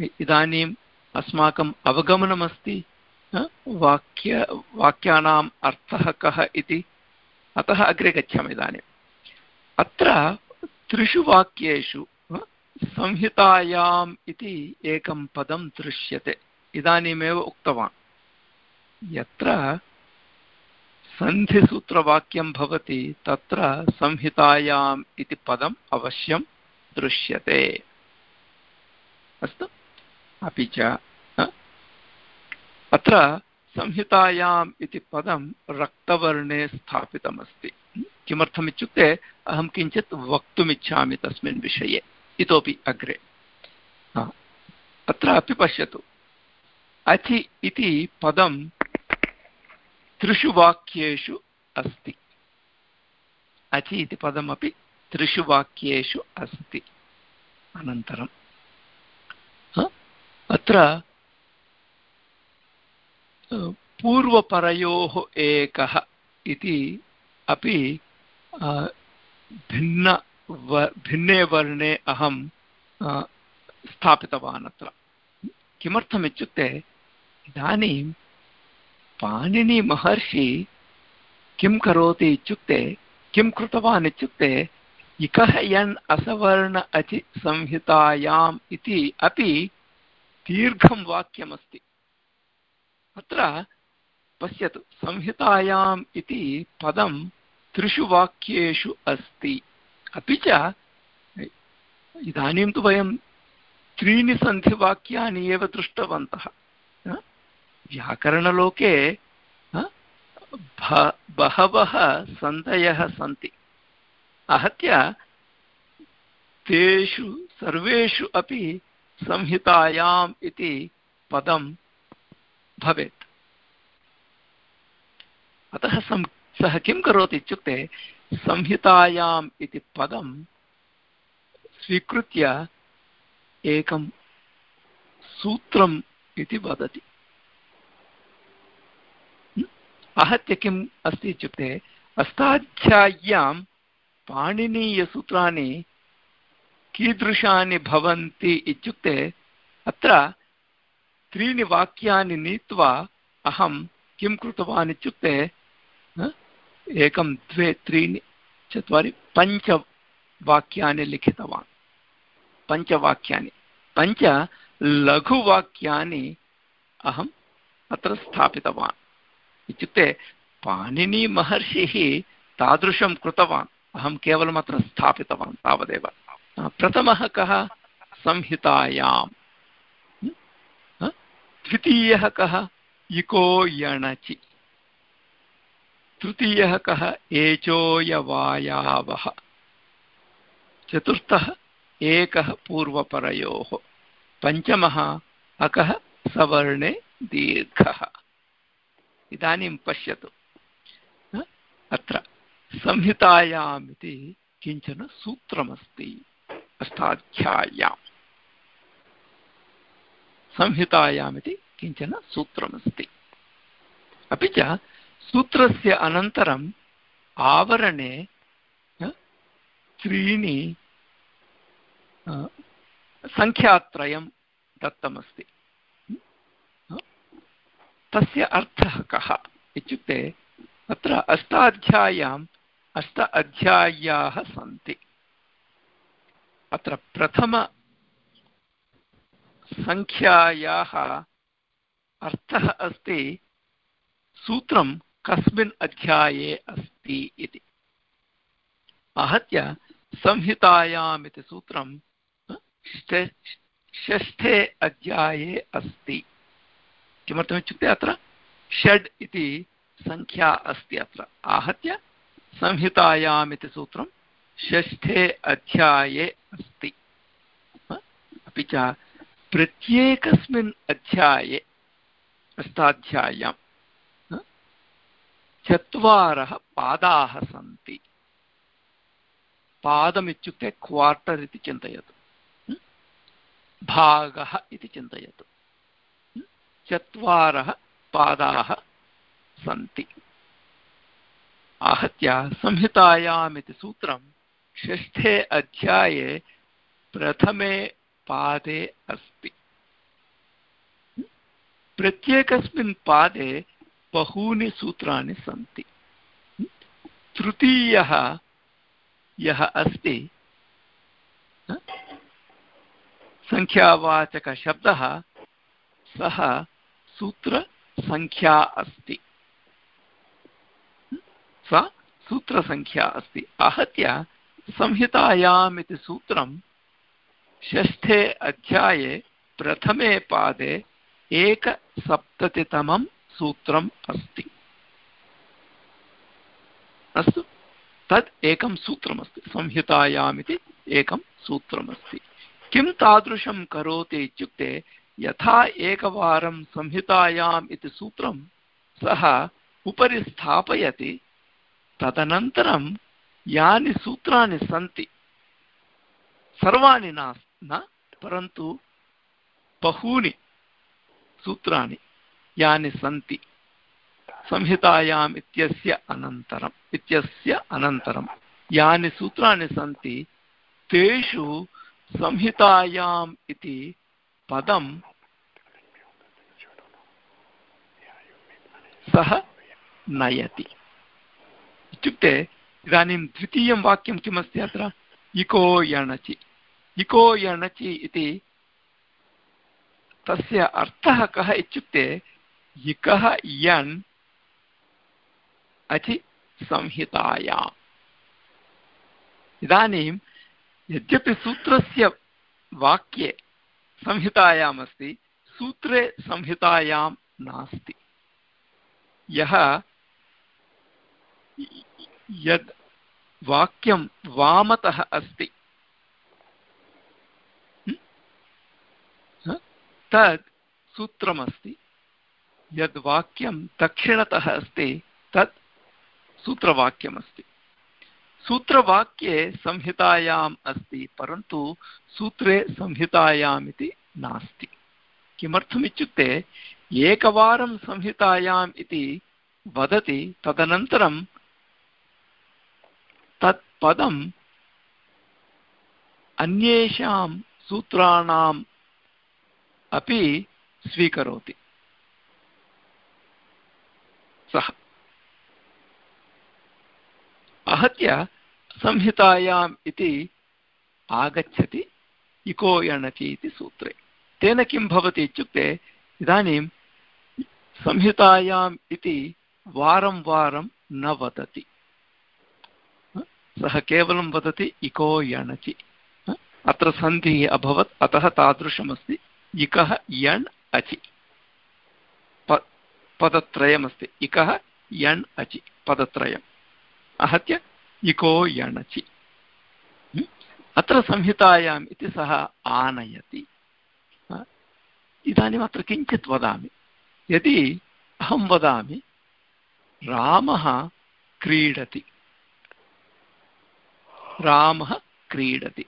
इदानीम् अस्माकम् अवगमनमस्ति। वाक्य वाक्यानाम् अर्थः कः इति अतः अग्रे गच्छामि इदानीम् अत्र त्रिषु वाक्येषु संहितायाम् इति एकं पदं दृश्यते। इदानीमेव उक्तवान्। यत्र सन्धिसूत्रवाक्यं भवति, तत्र संहितायाम् इति पदम् अवश्यं दृश्यते। अस्तु? अपि च अत्र संहितायाम् इति पदं रक्तवर्णे स्थापितमस्ति। किमर्थमित्युक्ते अहं किञ्चित् वक्तुमिच्छामि तस्मिन् विषये। इतोपि अग्रे। अत्र अपि पश्यतु। अचि इति पदं त्रिषु वाक्येषु अस्ति। अचि इति पदमपि त्रिषु वाक्येषु अस्ति। अनन्तरं। अत्र पूर्वपरयोः एकः इति अपि भिन्न व, भिन्ने वर्णे अहं स्थापितवान् अत्र। किमर्थमित्युक्ते, इदानीं पाणिनिमहर्षि किं करोति इत्युक्ते, किं कृतवान् इत्युक्ते, इकः यन् असवर्ण अचि संहितायाम् इति अपि दीर्घं वाक्यमस्ति। अत्र पश्यतु, संहितायाम् इति पदं त्रिषु वाक्येषु अस्ति। अपि च, इदानीं तु वयं त्रीणि सन्धिवाक्यानि एव दृष्टवन्तः। व्याकरणलोके बहवः सन्धयः सन्ति। आहत्य, तेषु, सर्वेषु अपि संहितायाम् इति पदं भवेत् अतः सं किं करोति इत्युक्ते संहितायाम् इति पदं स्वीकृत्य एकं सूत्रम् इति वदति? आहत्य किम् अस्ति इत्युक्ते अष्टाध्याय्यां पाणिनीयसूत्राणि कीदृशानि भवन्ति इत्युक्ते अत्र त्रीणि वाक्यानि नीत्वा अहं किं कृतवान् इत्युक्ते? एकं, द्वे, त्रीणि, चत्वारि पञ्चवाक्यानि लिखितवान्। पञ्चवाक्यानि पञ्च लघुवाक्यानि अहम् अत्र स्थापितवान्। इत्युक्ते पाणिनिमहर्षिः तादृशं कृतवान्। अहं केवलम् अत्र स्थापितवान् तावदेव। प्रथमः कः? संहितायाम्। ह? द्वितीयः कः? इको यणचि। तृतीयः कः? एचोयवायावः। चतुर्थः, एकः पूर्वपरयोः। पञ्चमः, अकः, सवर्णे दीर्घः। इदानीं पश्यतु? अत्र संहितायाम् इति किंचन सूत्रमस्ति। अष्टाध्याय्याम्। संहितायामिति किंचन सूत्रमस्ति। अपि च सूत्रस्य अनन्तरम् आवरणे त्रीणि सङ्ख्यात्रयं दत्तमस्ति। तस्य अर्थः कः इत्युक्ते अत्र अष्टाध्याय्याम् अष्ट अध्याय्याः सन्ति। अत्र प्रथमसङ्ख्यायाः अर्थः अस्ति सूत्रं कस्मिन् अध्याये अस्ति इति। आहत्य संहितायाम् इति सूत्रं षष्ठे अध्याये अस्ति। किमर्थमित्युक्ते अत्र षड् इति सङ्ख्या अस्ति अत्र। आहत्य संहितायाम् इति सूत्रं षष्ठे अध्याये अस्ति। अपि च प्रत्येकस्मिन् अध्याये अष्टाध्याय्यां चत्वारः पादाः सन्ति। पादमित्युक्ते क्वार्टर् इति चिन्तयतु। भागः इति चिन्तयतु। चत्वारः पादाः सन्ति। आहत्य संहितायाम् इति सूत्रं, षष्ठे अध्याये प्रथमे पादे अस्ति। प्रत्येकस्मिन् पादे बहूनि सूत्राणि सन्ति। तृतीयः यः अस्ति सङ्ख्यावाचकशब्दः सः सूत्रसङ्ख्या अस्ति। सा सूत्रसङ्ख्या अस्ति। आहत्य संहितायाम् इति सूत्रं षष्ठे अध्याये प्रथमे पादे एकसप्ततितमं सूत्रम् अस्ति। अस्तु? तत् एकं सूत्रमस्ति संहितायाम् इति एकं सूत्रमस्ति। किं तादृशं करोति इत्युक्ते, यथा एकवारं संहितायाम् इति सूत्रं सः उपरि स्थापयति, तदनन्तरं यानि सूत्राणि सन्ति, सर्वाणि न न परन्तु बहूनि सूत्राणि यानि सन्ति संहितायाम् इत्यस्य अनन्तरम् इत्यस्य अनन्तरं यानि सूत्राणि सन्ति तेषु संहितायाम् इति पदं सः नयति इत्युक्ते इदानीं द्वितीयं वाक्यं किमस्ति अत्र इको यणचि इको यणचि इति। तस्य अर्थः कः इत्युक्ते इकः यण् अचि संहितायाम्। इदानीं यद्यपि सूत्रस्य वाक्ये संहितायाम् अस्ति सूत्रे संहितायां नास्ति। यः यद् वाक्यं वामतः अस्ति तद् सूत्रमस्ति, यद् वाक्यं दक्षिणतः अस्ति, तत् सूत्रवाक्यमस्ति। सूत्रवाक्ये संहितायाम् अस्ति, परन्तु सूत्रे संहितायाम् इति नास्ति। किमर्थमित्युक्ते, एकवारं संहितायाम् इति वदति, तदनन्तरं तत् पदम् अन्येषां सूत्राणाम् अपि स्वीकरोति। सः। आहत्य संहितायाम् इति आगच्छति इको यणचि इति सूत्रे। तेन किं भवति इत्युक्ते इदानीं संहितायाम् इति वारं वारं न वदति। सः केवलं वदति इको यणचि अत्र सन्धिः अभवत्, अतः तादृशमस्ति। इकः यण् अचि। प, पदत्रयमस्ति। इकः यण् अचि, पदत्रयम्। आहत्य इको यणचि अत्र संहितायाम् इति सः आनयति। इदानीम् अत्र किञ्चित् वदामि। यदि अहं वदामि, रामः क्रीडति। रामः क्रीडति।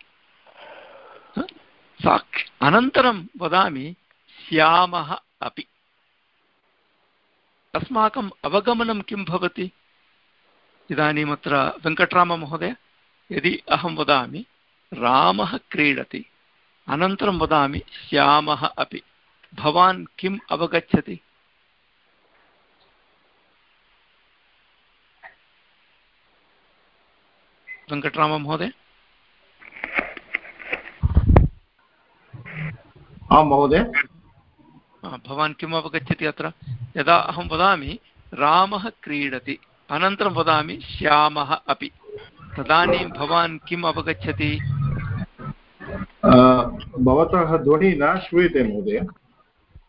साक्ष अनन्तरं वदामि स्यामः अपि। अस्माकम् अवगमनं किं भवति? इदानीम् वेङ्कटराममहोदय, यदि अहं वदामि, रामः क्रीडति, अनन्तरं वदामि, श्यामः अपि। भवान् किम् अवगच्छति? वेङ्कटराममहोदय? आं महोदय। भवान् किम् अवगच्छति अत्र? यदा अहं वदामि रामः क्रीडति अनन्तरं वदामि श्यामः अपि। तदानीं भवान् किम् अवगच्छति? भवतः ध्वनिः न श्रूयते महोदय।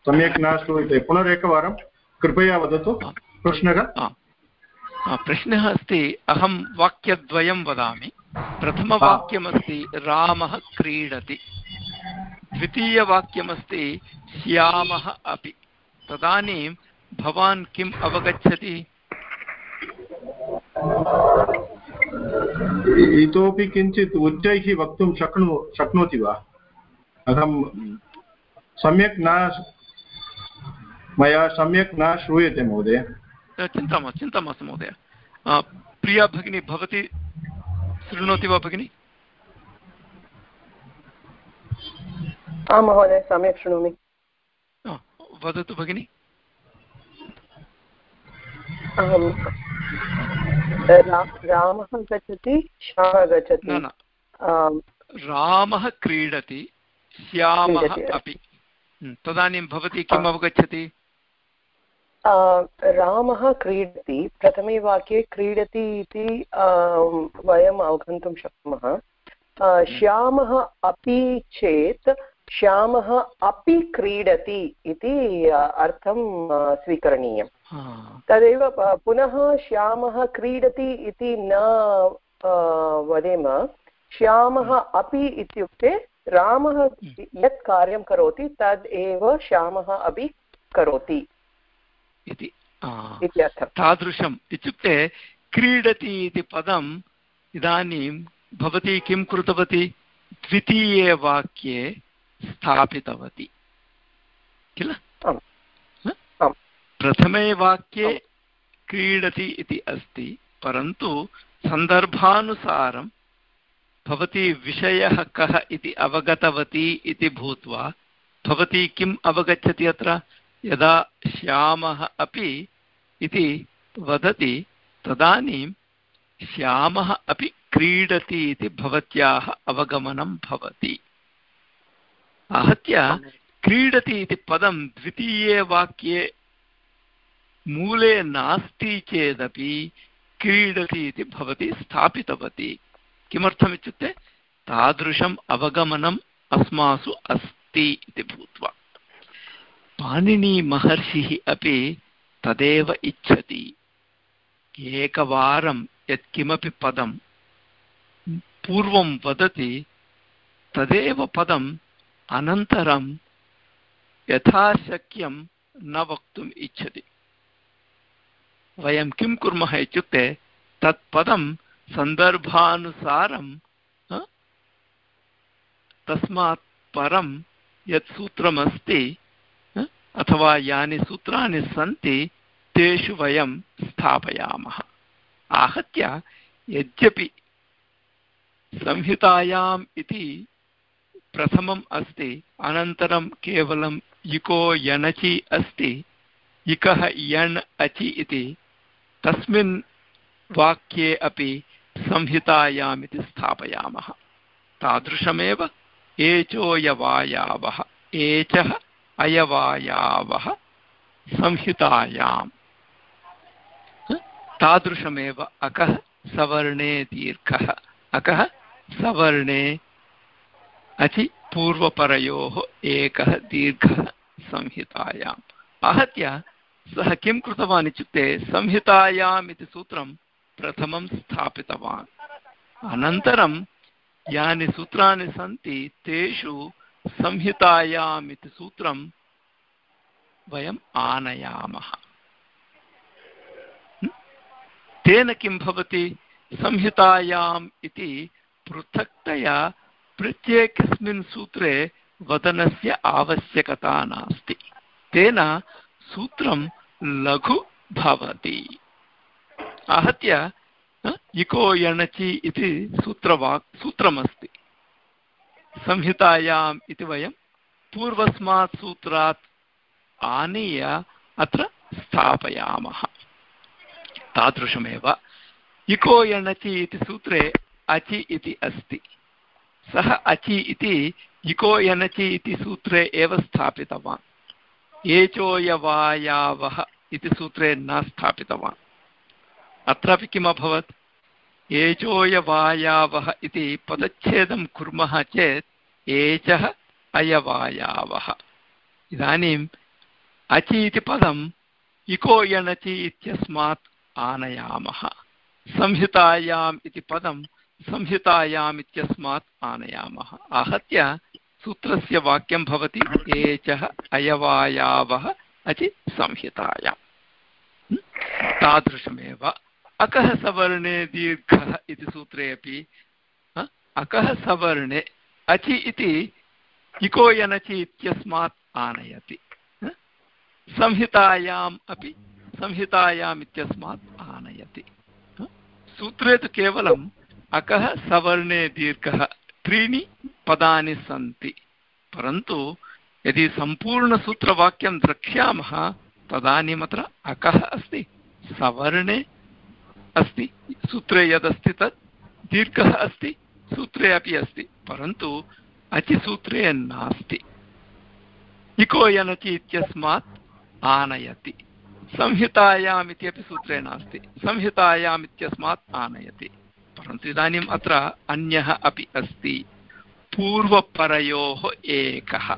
सम्यक् न श्रूयते। पुनरेकवारं कृपया वदतु। प्रश्नः? प्रश्नः अस्ति अहं वाक्यद्वयं वदामि। प्रथमवाक्यमस्ति रामः क्रीडति। द्वितीयवाक्यमस्ति श्यामः अपि। तदानीं भवान् किम् अवगच्छति? इतोपि किञ्चित् उच्चैः वक्तुं शक्नो शक्नोति वा? अहं सम्यक् न मया सम्यक् न श्रूयते महोदय। चिन्ता मास्तु चिन्ता मास्तु महोदय। प्रिया भगिनी भवती शृणोति वा भगिनि? आं महोदय सम्यक् शृणोमि। वदतु भगिनि। रामः गच्छति श्यामः गच्छति। न रामः क्रीडति श्यामः अपि। तदानीं भवती किम् अवगच्छति? रामः क्रीडति प्रथमे वाक्ये क्रीडति इति वयम् अवगन्तुं शक्नुमः। श्यामः अपि चेत् श्यामः अपि क्रीडति इति अर्थं स्वीकरणीयम्। तदेव पुनः श्यामः क्रीडति इति न वदेम श्यामः अपि इत्युक्ते रामः यत् कार्यं करोति तद् एव श्यामः अपि करोति। इति तादृशम्। इत्युक्ते क्रीडति इति पदम् इदानीं भवती किं कृतवती? द्वितीये वाक्ये स्थापितवती। किल? प्रथमे वाक्ये क्रीडति इति अस्ति परन्तु सन्दर्भानुसारं भवती विषयः कः इति अवगतवती इति भूत्वा भवती किम् अवगच्छति अत्र? यदा श्यामः अपि इति वदति तदानीं श्यामः अपि क्रीडति इति भवत्याः अवगमनं भवति। आहत्य क्रीडति इति पदं द्वितीये वाक्ये मूले नास्ति चेदपि क्रीडति इति भवती, स्थापितवती। किमर्थमित्युक्ते तादृशम् अवगमनम् अस्मासु अस्ति इति भूत्वा। पाणिनिमहर्षिः अपि तदेव इच्छति। एकवारं यत्किमपि पदं पूर्वं वदति, तदेव पदम् अनन्तरं यथाशक्यं न वक्तुम् इच्छति। वयं किं कुर्मः इत्युक्ते तत् सन्दर्भानुसारं तस्मात् परं यत् सूत्रमस्ति अथवा यानि सूत्राणि सन्ति, तेषु वयं स्थापयामः। आहत्य यद्यपि संहितायाम् इति प्रथमम् अस्ति, अनन्तरं केवलं इको यणचि अस्ति, इकः यण् अचि इति। तस्मिन् वाक्ये अपि संहितायाम् इति स्थापयामः। तादृशमेव एचोयवायावः, एचः अयवायावः संहितायाम्। तादृशमेव अकः सवर्णे दीर्घः, अकः सवर्णे अचि पूर्वपरयोः एकः दीर्घः संहितायाम्। आहत्य सः किं कृतवान् इत्युक्ते संहितायाम् इति सूत्रं प्रथमं स्थापितवान्। अनन्तरं यानि सूत्राणि सन्ति तेषु संहितायाम् इति सूत्रं वयम् आनयामः। तेन किं भवति? संहितायाम् इति पृथक्तया प्रत्येकस्मिन् सूत्रे वदनस्य आवश्यकता नास्ति। तेन सूत्रं लघु भवति। आहत्य इको यणचि इति सूत्रवाक् सूत्रमस्ति। संहितायाम् इति वयं पूर्वस्मात् सूत्रात् आनीय अत्र स्थापयामः। तादृशमेव। इको यणचि इति सूत्रे अचि इति अस्ति। सः अचि इति इको यनचि इति सूत्रे एव स्थापितवान्। एचोयवायावः इति सूत्रे न स्थापितवान्। अत्रापि किम् अभवत्? एचोयवायावः इति पदच्छेदं कुर्मः चेत् एचः अयवायावः। इदानीम् अचि इति पदम् इको यणचि इत्यस्मात् आनयामः। संहितायाम् इति पदं संहितायाम् इत्यस्मात् आनयामः। आहत्य सूत्रस्य वाक्यं भवति, एचः अयवायावः अचि संहितायाम् तादृशमेव। अकः सवर्णे दीर्घः इति सूत्रे अपि अकः सवर्णे अचि इति इको यनचि इत्यस्मात् आनयति संहितायाम् अपि संहितायाम् इत्यस्मात् आनयति सूत्रे तु केवलम् अकः सवर्णे दीर्घः। त्रीणि पदानि सन्ति। परन्तु यदि सम्पूर्णसूत्रवाक्यं द्रक्ष्यामः, तदानीमत्र अकः अस्ति। सवर्णे अस्ति। सूत्रे यदस्ति तत्, दीर्घः अस्ति। सूत्रे अपि अस्ति। परन्तु अचिसूत्रे नास्ति। इको इत्यस्मात् आनयति। संहितायाम् इत्यपि सूत्रे नास्ति। संहितायाम् इत्यस्मात् आनयति। परन्तु इदानीम् अत्र अन्यः अपि अस्ति। पूर्वपरयोः एकः।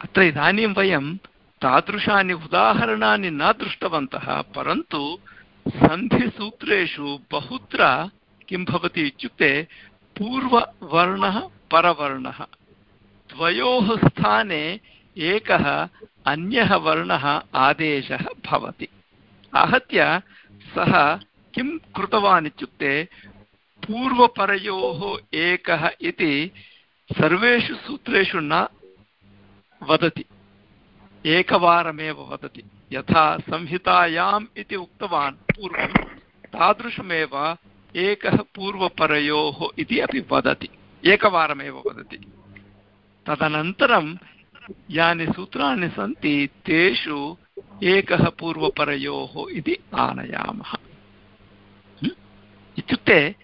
अत्र इदानीं वयं तादृशानि उदाहरणानि न दृष्टवन्तः, परन्तु सन्धिसूत्रेषु बहुत्र किं भवति इत्युक्ते पूर्ववर्णः, परवर्णः। द्वयोः स्थाने एकः, अन्यः वर्णः आदेशः भवति। आहत्य सः किं कृतवान् इत्युक्ते, पूर्वपरयोः एकः इति सर्वेषु सूत्रेषु न वदति। एकवारमेव वदति। यथा संहितायाम् इति उक्तवान् पूर्वं, तादृशमेव एकः पूर्वपरयोः इति अपि वदति। एकवारमेव वदति। तदनन्तरं यानि सूत्राणि सन्ति, तेषु एकः पूर्वपरयोः इति आनयामः। इत्युक्ते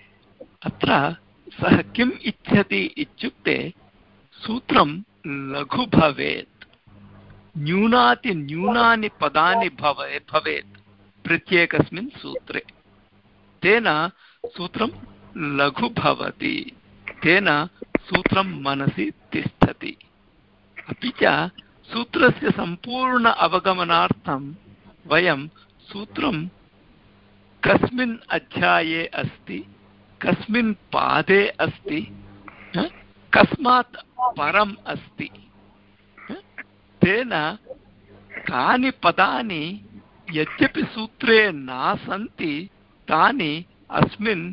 अत्र सः किम् इच्छति इत्युक्ते सूत्रं लघु भवेत् न्यूनातिन्यूनानि पदानि भवे, भवेत् प्रत्येकस्मिन् सूत्रे। तेन सूत्रं लघु भवति तेन सूत्रं मनसि तिष्ठति। अपि च सूत्रस्य सम्पूर्ण अवगमनार्थं वयं सूत्रं कस्मिन् अध्याये अस्ति, कस्मिन् पादे अस्ति कस्मात् परम् अस्ति। तेन कानि पदानि यद्यपि सूत्रे न सन्ति, तानि अस्मिन्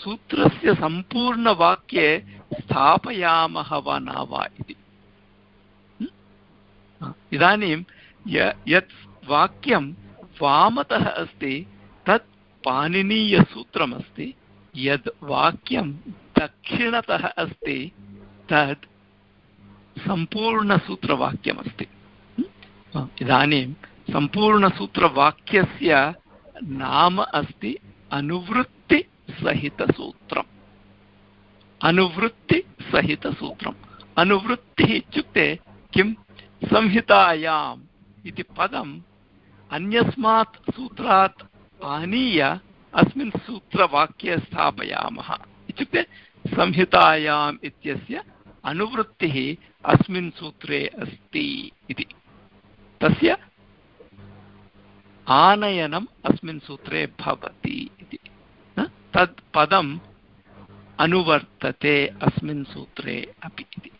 सूत्रस्य सम्पूर्णवाक्ये स्थापयामः वा न वा इति। इदानीं यत् वाक्यं वामतः अस्ति, तत् पाणिनीयसूत्रमस्ति यद् वाक्यं दक्षिणतः अस्ति तत् सम्पूर्णसूत्रवाक्यमस्ति। इदानीं सम्पूर्णसूत्रवाक्यस्य नाम अस्ति अनुवृत्तिसहितसूत्रम्। अनुवृत्तिसहितसूत्रम्। अनुवृत्तिः इत्युक्ते किं? संहितायाम् इति पदम् अन्यस्मात् सूत्रात् आनीय अस्मिन् सूत्रवाक्ये स्थापयामः। इत्युक्ते संहितायाम् इत्यस्य अनुवृत्तिः अस्मिन् सूत्रे अस्ति इति। तस्य आनयनम् अस्मिन् सूत्रे भवति इति। तत् पदम् अनुवर्तते अस्मिन् सूत्रे अपि इति।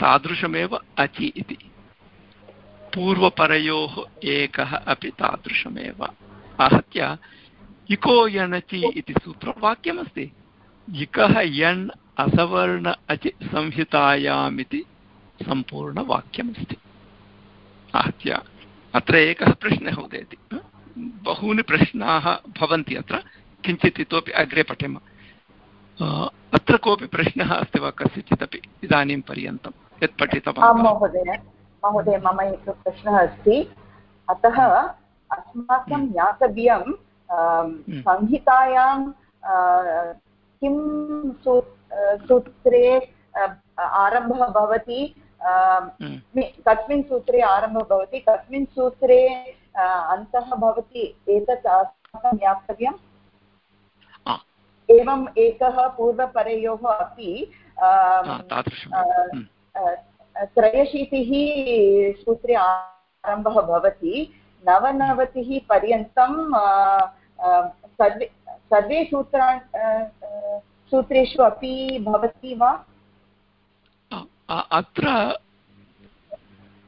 तादृशमेव अचि इति। पूर्वपरयोः एकः अपि तादृशमेव। आहत्य, इको यणचि इति सूत्रवाक्यमस्ति। इकः यण् असवर्ण अचि संहितायामिति सम्पूर्णवाक्यमस्ति। आहत्य, अत्र एकः प्रश्नः उदेति। बहूनि प्रश्नाः भवन्ति अत्र। किञ्चित् इतोपि अग्रे पठेम। अत्र कोऽपि प्रश्नः अस्ति वा कस्यचिदपि? इदानीं पर्यन्तं। यत् पठितवान् महोदय। महोदय, मम एकः प्रश्नः अस्ति। अतः अस्माकं हम्म। ज्ञातव्यं हम्म। संहितायां किं सूत्रे आरम्भः भवति हम्म। कस्मिन् सूत्रे आरम्भः भवति कस्मिन् सूत्रे अन्तः भवति एतत् अस्माकं ज्ञातव्यम् एवम् एकः पूर्वपरयोः अपि। त्रयशीतिः सूत्रे आरम्भः भवति नवनवतिः पर्यन्तं सर्वे सर्वे सूत्रा सूत्रेषु अपि भवति वा? अत्र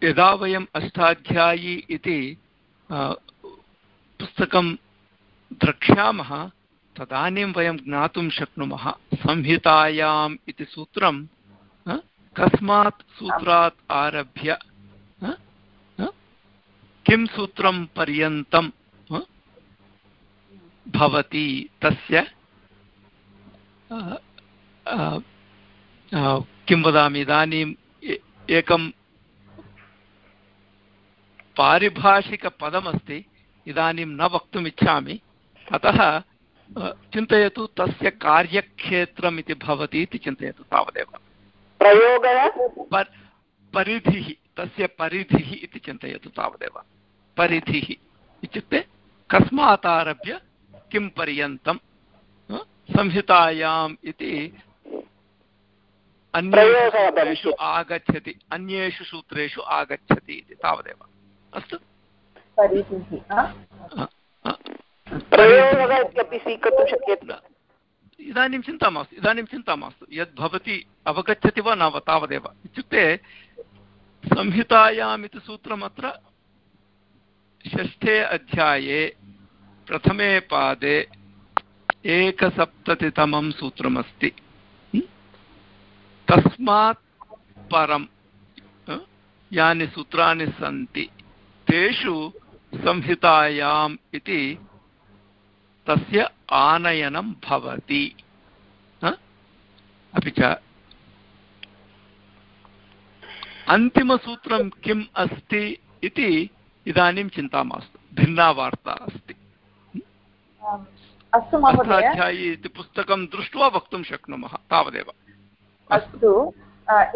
यदा वयम् अष्टाध्यायी इति पुस्तकं द्रक्ष्यामः, तदानीं वयं ज्ञातुं शक्नुमः। संहितायाम् इति सूत्रं कस्मात् सूत्रात् आरभ्य किं सूत्रं पर्यन्तं? भवति तस्य किं वदामि? इदानीम् एकं पारिभाषिकपदमस्ति इदानीं न वक्तुम् इच्छामि अतः चिन्तयतु तस्य कार्यक्षेत्रम् इति भवति इति चिन्तयतु तावदेव। प्रयोगः? परिधिः तस्य परिधिः इति चिन्तयतु तावदेव। परिधिः इत्युक्ते कस्मात् आरभ्य किं पर्यन्तं? संहितायाम् इति अन्येषु आगच्छति अन्येषु सूत्रेषु आगच्छति इति तावदेव। अस्तु? इदानीं चिन्ता मास्तु इदानीं चिन्ता मास्तु। यद् भवती अवगच्छति वा न वा तावदेव। इत्युक्ते संहितायाम् इति सूत्रम् अत्र षष्ठे अध्याये प्रथमे पादे एकसप्ततितमं सूत्रमस्ति। तस्मात् परं यानि सूत्राणि सन्ति, तेषु संहितायाम् इति तस्य आनयनं भवति। अपि च अन्तिमसूत्रं किम् अस्ति इति इदानीं चिन्ता मास्तु। भिन्ना वार्ता अस्ति। अस्तु महोदय। इति पुस्तकं दृष्ट्वा वक्तुं शक्नुमः तावदेव। अस्तु।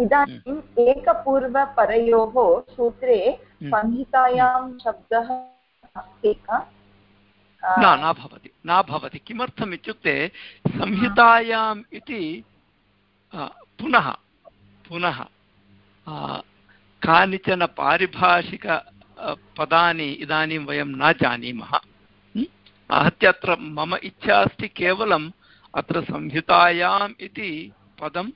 इदानीम् एकपूर्वपरयोः सूत्रे हम्म। संहितायां शब्दः अस्ति न न भवति न भवति। किमर्थम् इत्युक्ते संहितायाम् इति पुनः पुनः कानिचन पारिभाषिक पदानि इदानीं वयं न जानीमः आहत्य अत्र मम इच्छा अस्ति केवलम् अत्र संहितायाम् इति पदं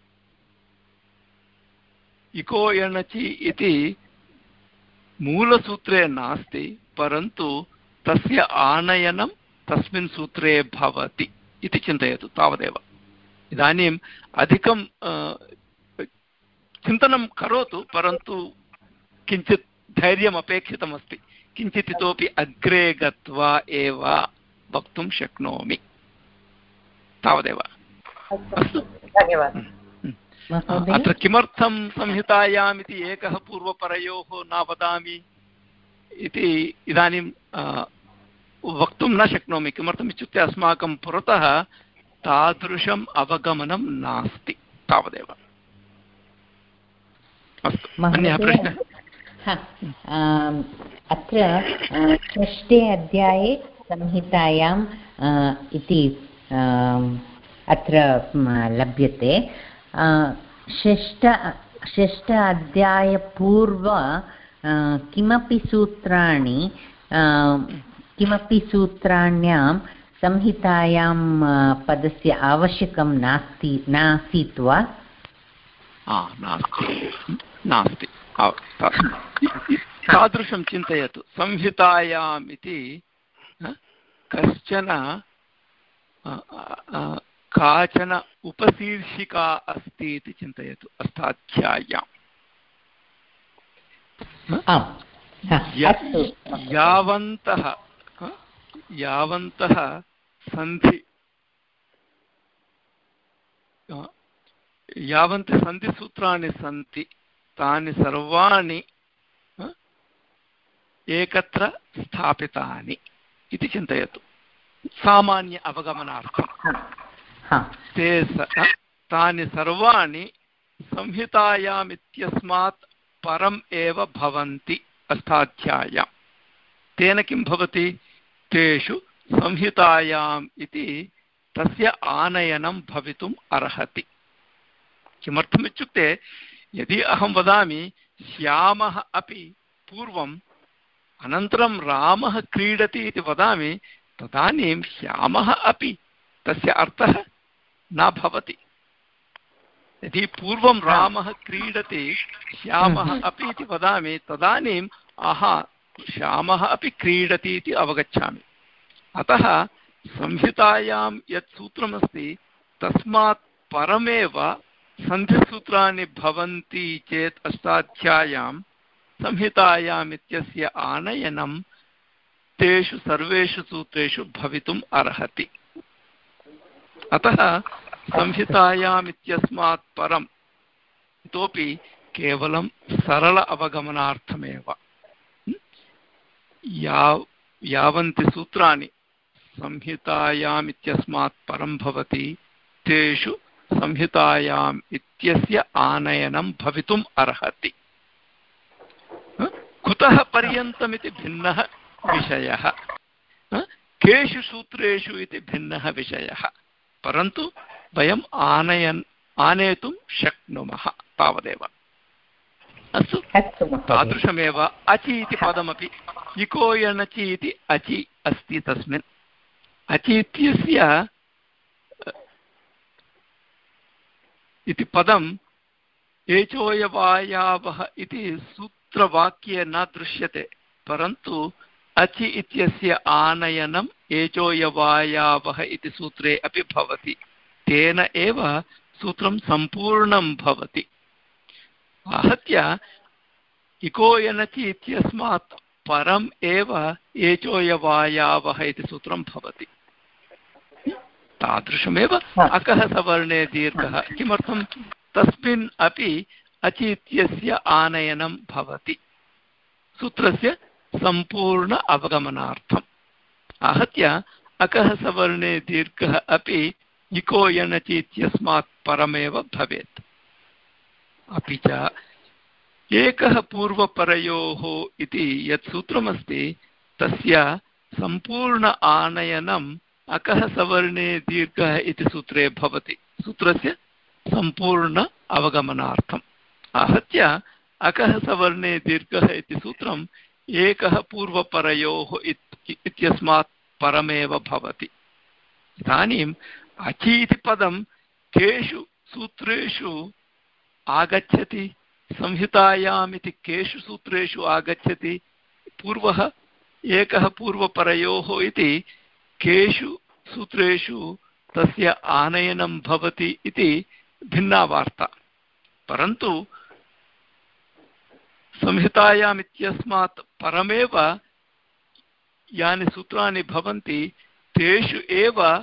इको एणचि इति मूलसूत्रे नास्ति परन्तु तस्य आनयनं तस्मिन् सूत्रे भवति इति चिन्तयतु तावदेव इदानीम् अधिकं चिन्तनं करोतु परन्तु किञ्चित् धैर्यम् अपेक्षितमस्ति। किञ्चित् इतोपि अग्रे गत्वा एव वक्तुं शक्नोमि। तावदेव। अस्तु। धन्यवादः। अत्र किमर्थं संहितायाम् इति एकः पूर्वपरयोः न वदामि इति इदानीं वक्तुं न शक्नोमि। किमर्थम् इत्युक्ते अस्माकं पुरतः तादृशम् अवगमनं नास्ति। तावदेव। अस्तु। अन्यः प्रश्नः? अत्र षष्ठे अध्याये संहितायाम् इति अत्र लभ्यते। षष्ठ षष्ठ अध्यायपूर्व किमपि सूत्राणि किमपि सूत्राण्यां संहितायां पदस्य आवश्यकं नास्ति, नासीत् वा? नास्ति। तादृशं चिन्तयतु. संहितायाम् इति कश्चन काचन उपशीर्षिका अस्ति इति चिन्तयतु. अष्टाध्याय्याम्. यावन्तः यावन्तः सन्धि यावन्ति सन्धिसूत्राणि सन्ति. तानि सर्वाणि एकत्र स्थापितानि इति चिन्तयतु सामान्य अवगमनार्थम् ते तानि सर्वाणि संहितायाम् इत्यस्मात् परम् एव भवन्ति अष्टाध्याय्यां तेन किं भवति तेषु संहितायाम् इति तस्य आनयनं भवितुम् अर्हति किमर्थमित्युक्ते यदि अहं वदामि श्यामः अपि पूर्वम् अनन्तरं रामः क्रीडति इति वदामि तदानीं श्यामः अपि तस्य अर्थः न भवति यदि पूर्वं रामः क्रीडति श्यामः हम्म। अपि इति वदामि तदानीम् आहा श्यामः अपि क्रीडति इति अवगच्छामि अतः संहितायां यत् सूत्रमस्ति तस्मात् परमेव सन्धिसूत्राणि भवन्ति चेत् अष्टाध्याय्यां संहितायाम् इत्यस्य आनयनं तेषु सर्वेषु सूत्रेषु भवितुम् अर्हति। अतः संहितायाम् इत्यस्मात् परम् इतोपि केवलं सरल अवगमनार्थमेव। या, यावन्ति सूत्राणि संहितायाम् इत्यस्मात् परं भवति तेषु संहितायाम् इत्यस्य आनयनं भवितुम् अर्हति। कुतः पर्यन्तमिति भिन्नः विषयः? केषु सूत्रेषु इति भिन्नः विषयः? परन्तु वयम् आनयन् आनेतुं शक्नुमः तावदेव। अस्तु? तादृशमेव अचि इति पदमपि। इको यणचि इति अचि अस्ति तस्मिन्। अचि इत्यस्य इति पदम् एचोयवायावः इति सूत्रवाक्ये न दृश्यते, परन्तु अचि इत्यस्य आनयनम् एचोयवायावः इति सूत्रे अपि भवति। तेन एव सूत्रं सम्पूर्णं भवति। आहत्य इको यनचि इत्यस्मात् परम् एव एचोयवायावः इति सूत्रं भवति। तादृशमेव अकः सवर्णे दीर्घः। किमर्थं? तस्मिन् अपि अचि इत्यस्य आनयनं भवति। सूत्रस्य सम्पूर्ण अवगमनार्थम्। आहत्य अकः सवर्णे दीर्घः अपि इको यणचि इत्यस्मात् परमेव भवेत्। अपि च एकः पूर्वपरयोः इति यत् सूत्रमस्ति तस्य सम्पूर्ण आनयनम् अकः सवर्णे दीर्घः इति सूत्रे भवति। सूत्रस्य सम्पूर्ण अवगमनार्थम्। आहत्य अकः सवर्णे दीर्घः इति सूत्रम् एकः पूर्वपरयोः इत्यस्मात् परमेव भवति। इदानीम् अचि इति पदं केषु सूत्रेषु आगच्छति संहितायाम् इति केषु सूत्रेषु आगच्छति, पूर्वः एकः पूर्वपरयोः इति केषु सूत्रेषु तस्य आनयनं भवति इति भिन्ना वार्ता। परन्तु संहितायाम् इत्यस्मात् परमेव यानि सूत्राणि भवन्ति तेषु एव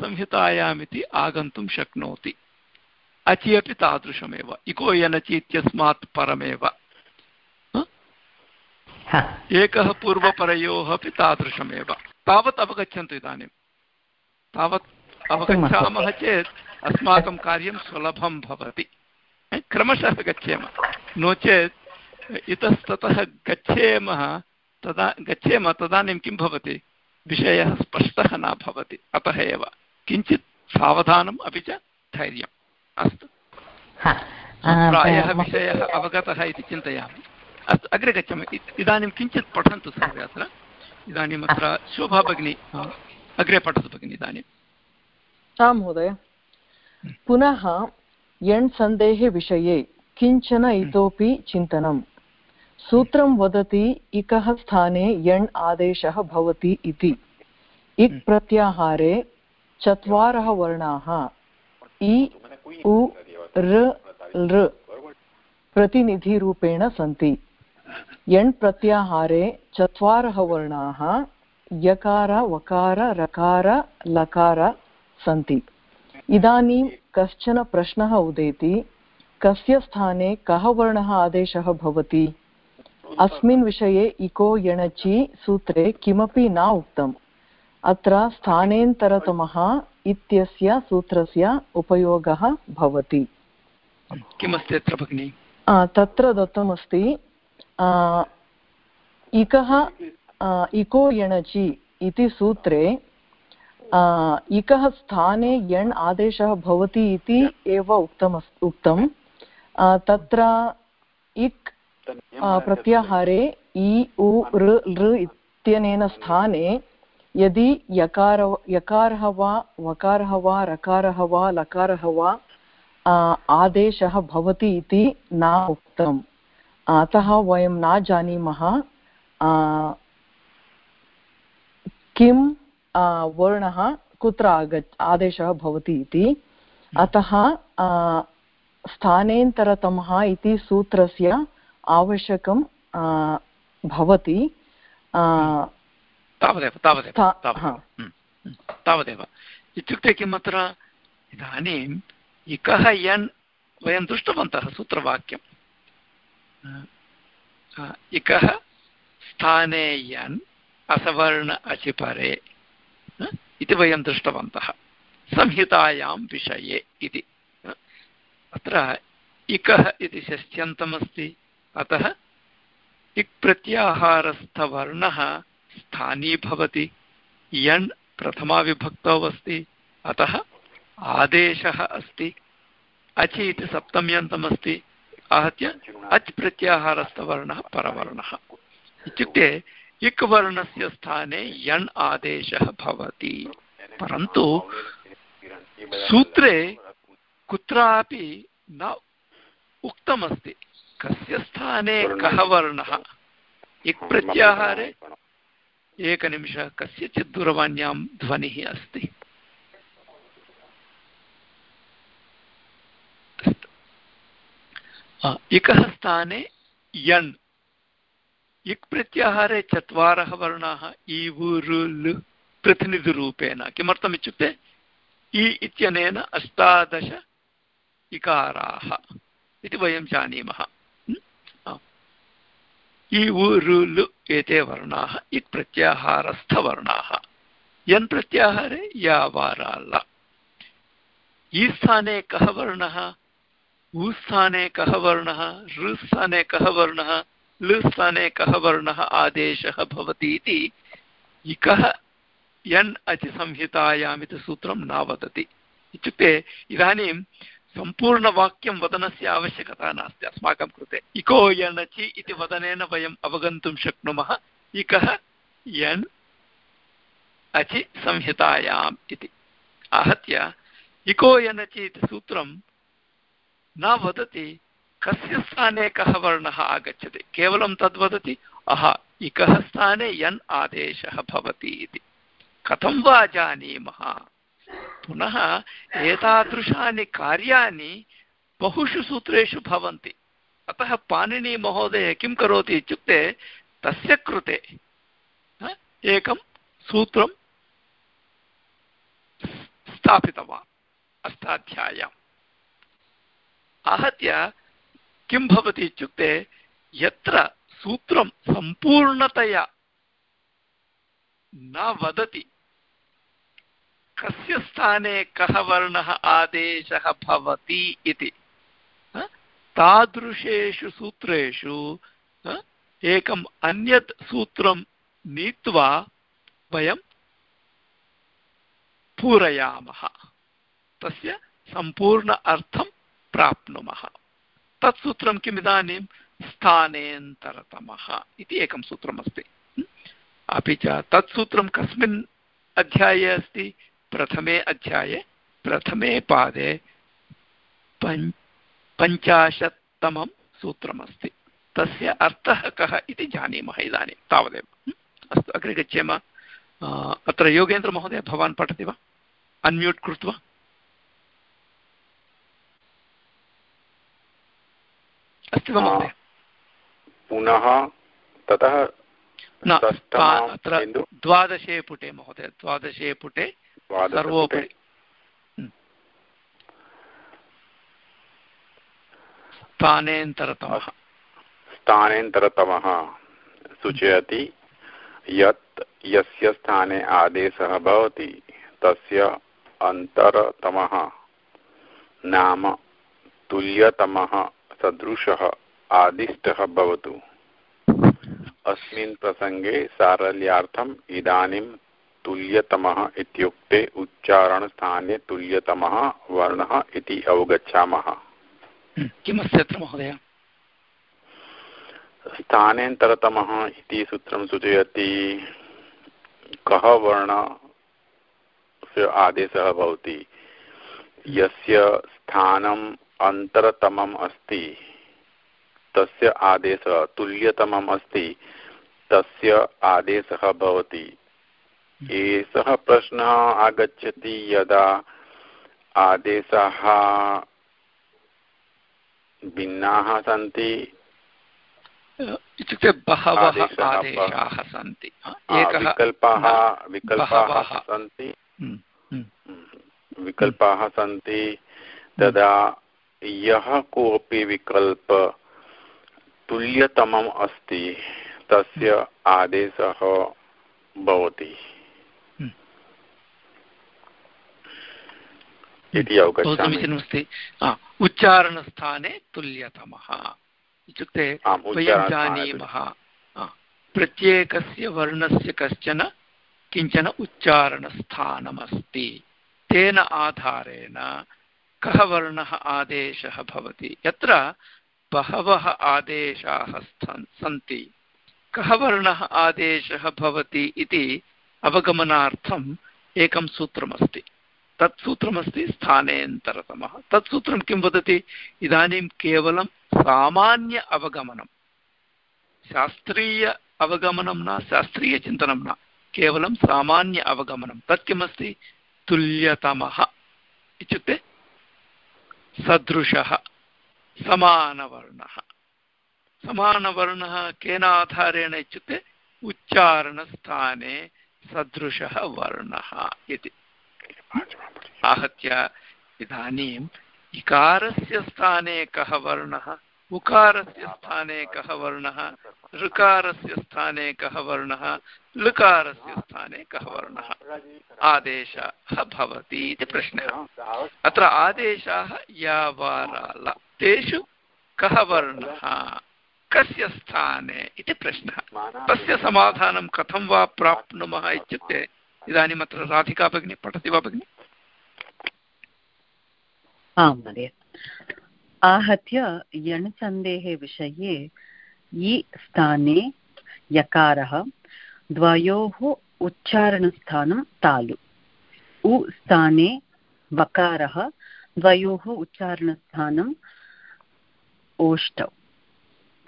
संहितायामिति आगन्तुं शक्नोति। अचि अपि तादृशमेव। इको यनचि इत्यस्मात् परमेव। एकः पूर्वपरयोः अपि तादृशमेव। तावत् अवगच्छन्तु इदानीं। तावत् अवगच्छामः चेत् अस्माकं कार्यं सुलभं भवति। क्रमशः गच्छेम। नो चेत् इतस्ततः गच्छेम तदा गच्छेम तदानीं किं भवति? विषयः स्पष्टः न भवति। अतः एव किञ्चित् सावधानम् अपि च धैर्यम्। अस्तु। प्रायः विषयः अवगतः इति चिन्तयामि। अस्तु अग्रे गच्छामि। इदानीं किञ्चित् पठन्तु सर्वे अत्र। इदानीम् अत्र शोभा भगिनी अग्रे पठतु भगिनि इदानीम् आं महोदय पुनः यण् सन्देहविषये किंचन इतोपि चिन्तनम्। सूत्रं वदति इकः स्थाने यण् आदेशः भवति इति। इक् प्रत्याहारे चत्वारः वर्णाः इ उ ऋ लृ प्रतिनिधिरूपेण सन्ति। यण् प्रत्याहारे चत्वारः वर्णाः यकार वकार रकार लकार सन्ति। इदानीं कश्चन प्रश्नः उदेति कस्य स्थाने कः वर्णः आदेशः भवति? अस्मिन् विषये इको यणचि सूत्रे किमपि न उक्तम्। अत्र स्थानेन्तरतमः इत्यस्य सूत्रस्य उपयोगः भवति। किमस्ति अत्र भगिनि? तत्र दत्तमस्ति इकः इको यणचि इति सूत्रे इकः स्थाने यण् आदेशः भवति इति एव उक्तमस् उक्तं तत्र इक् प्रत्याहारे इ उ ऋ लृ इत्यनेन स्थाने यदि यकार यकारः वा वकारः वा रकारः वा लकारः वा आदेशः भवति इति न उक्तम्। अतः वयं न जानीमः किं वर्णः कुत्र आग आदेशः भवति इति। अतः स्थानेन्तरतमः इति सूत्रस्य आवश्यकं भवति। तावदेव तावदेव हम्म, हम्म, तावदेव। इत्युक्ते किम् अत्र? इदानीम् इकः यन् वयं दृष्टवन्तः सूत्रवाक्यम्। इकः स्थाने यन्, असवर्ण अचिपरे इति वयं दृष्टवन्तः। संहितायां विषये इति अत्र इकः इति षष्ठ्यन्तमस्ति अतः इक् प्रत्याहारस्थवर्णः स्थानी भवति। यण् प्रथमाविभक्तौ अस्ति अतः आदेशः अस्ति। अचि इति सप्तम्यन्तमस्ति। आहत्य अच् प्रत्याहारस्थवर्णः परवर्णः। इत्युक्ते इक् वर्णस्य स्थाने यण् आदेशः भवति। परन्तु सूत्रे कुत्रापि न उक्तमस्ति कस्य स्थाने कः वर्णः। इक् प्रत्याहारे एकनिमिषः कस्यचित् दूरवाण्यां ध्वनिः अस्ति। इकः स्थाने यण् इक् प्रत्याहारे चत्वारः वर्णाः इ वु रु लु प्रतिनिधिरूपेण किमर्थम् इत्युक्ते इ इत्यनेन अष्टादश इकाराः इति वयं जानीमः इ उ रु लु एते वर्णाः इक् प्रत्याहारस्थवर्णाः यन् प्रत्याहारे या वाराल इ स्थाने कः वर्णः उ स्थाने कः वर्णः ऋ स्थाने कः वर्णः लृ स्थाने कः वर्णः आदेशः भवति इति इकः यन् अचिसंहितायाम् इति सूत्रं न वदति। इत्युक्ते इदानीं सम्पूर्णवाक्यं वदनस्य आवश्यकता नास्ति अस्माकं कृते। इको यणचि इति वदनेन वयम् अवगन्तुं शक्नुमः। इकः यन् अचि संहितायाम् इति। आहत्य इको यनचि इति सूत्रं न वदति, कस्य स्थाने कः वर्णः आगच्छति? केवलं तद्वदति अह, इकः स्थाने यन् आदेशः भवति इति। कथं वा जानीमः? पुनः एतादृशानि कार्याणि बहुषु सूत्रेषु भवन्ति। अतः पाणिनिमहोदय किं करोति इत्युक्ते, तस्य कृते एकं सूत्रं स्थापितवान् अष्टाध्याय्याम्। आहत्य किं भवति इत्युक्ते यत्र सूत्रं सम्पूर्णतया न वदति, कस्य स्थाने कः वर्णः आदेशः भवति इति। तादृशेषु सूत्रेषु एकम् अन्यत् सूत्रं नीत्वा वयं पूरयामः। तस्य सम्पूर्ण अर्थं प्राप्नुमः। तत् सूत्रं किम् इदानीं? स्थानेन्तरतमः इति एकं सूत्रमस्ति। अपि च तत् सूत्रं कस्मिन् अध्याये अस्ति? प्रथमे अध्याये, प्रथमे पादे पञ् पञ्चाशत्तमं सूत्रमस्ति। तस्य अर्थः कः इति जानीमः इदानीं, तावदेव। अस्तु, अग्रे गच्छेम। अत्र योगेन्द्रमहोदय, भवान् पठति वा? अन्म्यूट् कृत्वा? अस्ति वा महोदय पुनः ततः अत्र द्वादशे पुटे महोदय द्वादशे पुटे सर्वोपरि। स्थानेन्तरतमः स्थानेन्तरतमः सूचयति यत् यस्य स्थाने आदेशः भवति तस्य अन्तरतमः। नाम तुल्यतमः। सदृशः आदिष्टः भवतु। अस्मिन् प्रसङ्गे सारल्यार्थम् इदानीं तुल्यतमः इत्युक्ते उच्चारणस्थाने तुल्यतमः वर्णः इति अवगच्छामः। किमस्ति अत्र महोदय? स्थानेन्तरतमः इति सूत्रं सूचयति। कः वर्णस्य आदेशः भवति? यस्य स्थानम् अन्तरतमम् अस्ति। तस्य आदेशः तुल्यतमम् अस्ति। तस्य आदेशः भवति। एषः प्रश्नः आगच्छति यदा आदेशाः भिन्नाः सन्ति। इत्युक्ते बहवः आदेशाः सन्ति। विकल्पाः विकल्पाः सन्ति। विकल्पाः सन्ति। तदा यः कोऽपि विकल्प तुल्यतमम् अस्ति तस्य आदेशः भवति। हम्म। इति अवगच्छामि। समीचीनमस्ति। उच्चारणस्थाने तुल्यतमः। इत्युक्ते वयं जानीमः। प्रत्येकस्य वर्णस्य कश्चन किंचन उच्चारणस्थानमस्ति। तेन आधारेण कः वर्णः आदेशः भवति? यत्र बहवः आदेशाः सन्ति। कः वर्णः आदेशः भवति इति अवगमनार्थम् एकं सूत्रमस्ति। तत् सूत्रमस्ति स्थानेन्तरतमः तत् सूत्रं किं वदति? इदानीं केवलं सामान्य अवगमनं शास्त्रीय अवगमनं न शास्त्रीयचिन्तनं न। केवलं सामान्य अवगमनं। तत् किमस्ति? तुल्यतमः। इत्युक्ते सदृशः, समानवर्णः। समानवर्णः केन आधारेण इत्युक्ते उच्चारणस्थाने सदृशः वर्णः इति। आहत्य इदानीम् इकारस्य स्थाने कः वर्णः? उकारस्य स्थाने कः वर्णः? ऋकारस्य स्थाने कः वर्णः? लकारस्य स्थाने कः वर्णः? आदेशः भवति इति प्रश्नः। अत्र आदेशाः यावाराल तेषु कः वर्णः? कस्य स्थाने इति प्रश्नः। तस्य समाधानं कथं वा प्राप्नुमः इत्युक्ते इदानीम् अत्र राधिका भगिनी, पठति वा भगिनि? आं महोदय। आहत्य यणसन्धेः विषये इ स्थाने यकारः द्वयोः उच्चारणस्थानं तालु। उ स्थाने वकारः द्वयोः उच्चारणस्थानम् ओष्टौ।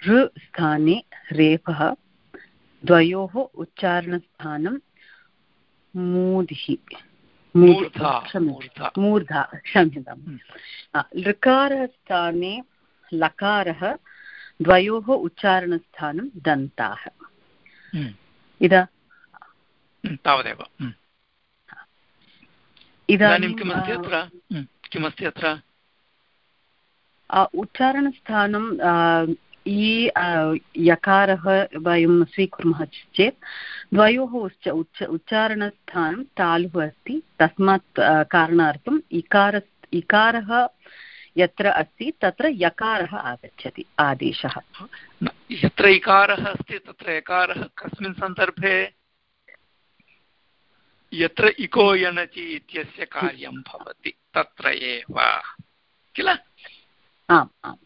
ऋ स्थाने रेफः द्वयोः उच्चारणस्थानं मूधिः। मूर्धा क्षम्यतां हम्म। लृकारस्थाने लकारः द्वयोः उच्चारणस्थानं दन्ताः। हम्म। इदा हम्म, तावदेव। इदानीं किमस्ति अत्र? किमस्ति अत्र? उच्चारणस्थानं इ यकारः वयं स्वीकुर्मः चेत् द्वयोः उच्च उच्च उच्चारणस्थानं तालुः अस्ति। तस्मात् कारणार्थम् इकार इकारः यत्र अस्ति तत्र यकारः आगच्छति आदेशः। यत्र इकारः अस्ति तत्र यकारः कस्मिन् सन्दर्भे? यत्र इको यणचि इत्यस्य कार्यं भवति तत्र एव। किल? आम् आम्।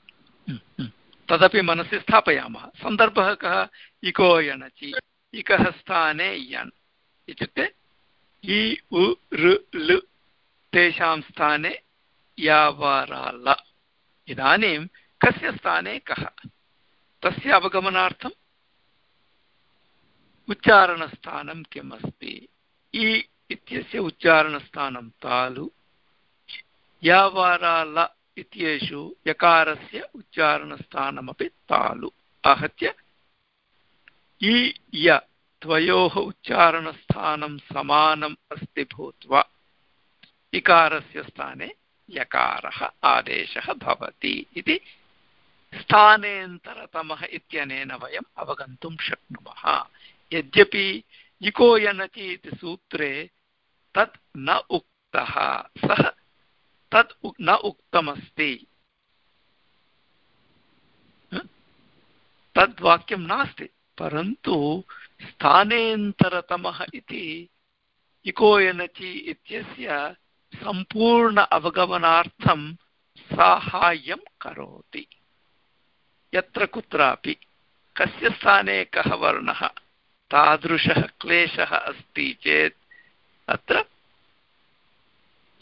हम्म, हम्म। तदपि मनसि स्थापयामः। सन्दर्भः कः? इको यणचि। इकः स्थाने यन् इत्युक्ते इ, उ लृ तेषां स्थाने यावाराल इदानीं कस्य स्थाने कः? तस्य अवगमनार्थम् उच्चारणस्थानं किम् अस्ति इ इत्यस्य उच्चारणस्थानं तालु। यावाराल इत्येषु यकारस्य उच्चारणस्थानमपि तालु। आहत्य, इ, य, द्वयोः उच्चारणस्थानं समानम् अस्ति भूत्वा, इकारस्य स्थाने यकारः आदेशः भवति इति स्थानेन्तरतमः इत्यनेन वयम् अवगन्तुं शक्नुमः। यद्यपि इको यनति इति सूत्रे तत् न उक्तः। सः तत् न उक्तमस्ति। तद्वाक्यं नास्ति। परन्तु स्थानेन्तरतमः इति इको एनचि इत्यस्य सम्पूर्ण अवगमनार्थं साहाय्यं करोति। यत्र कुत्रापि कस्य स्थाने कः वर्णः, तादृशः क्लेशः अस्ति चेत् अत्र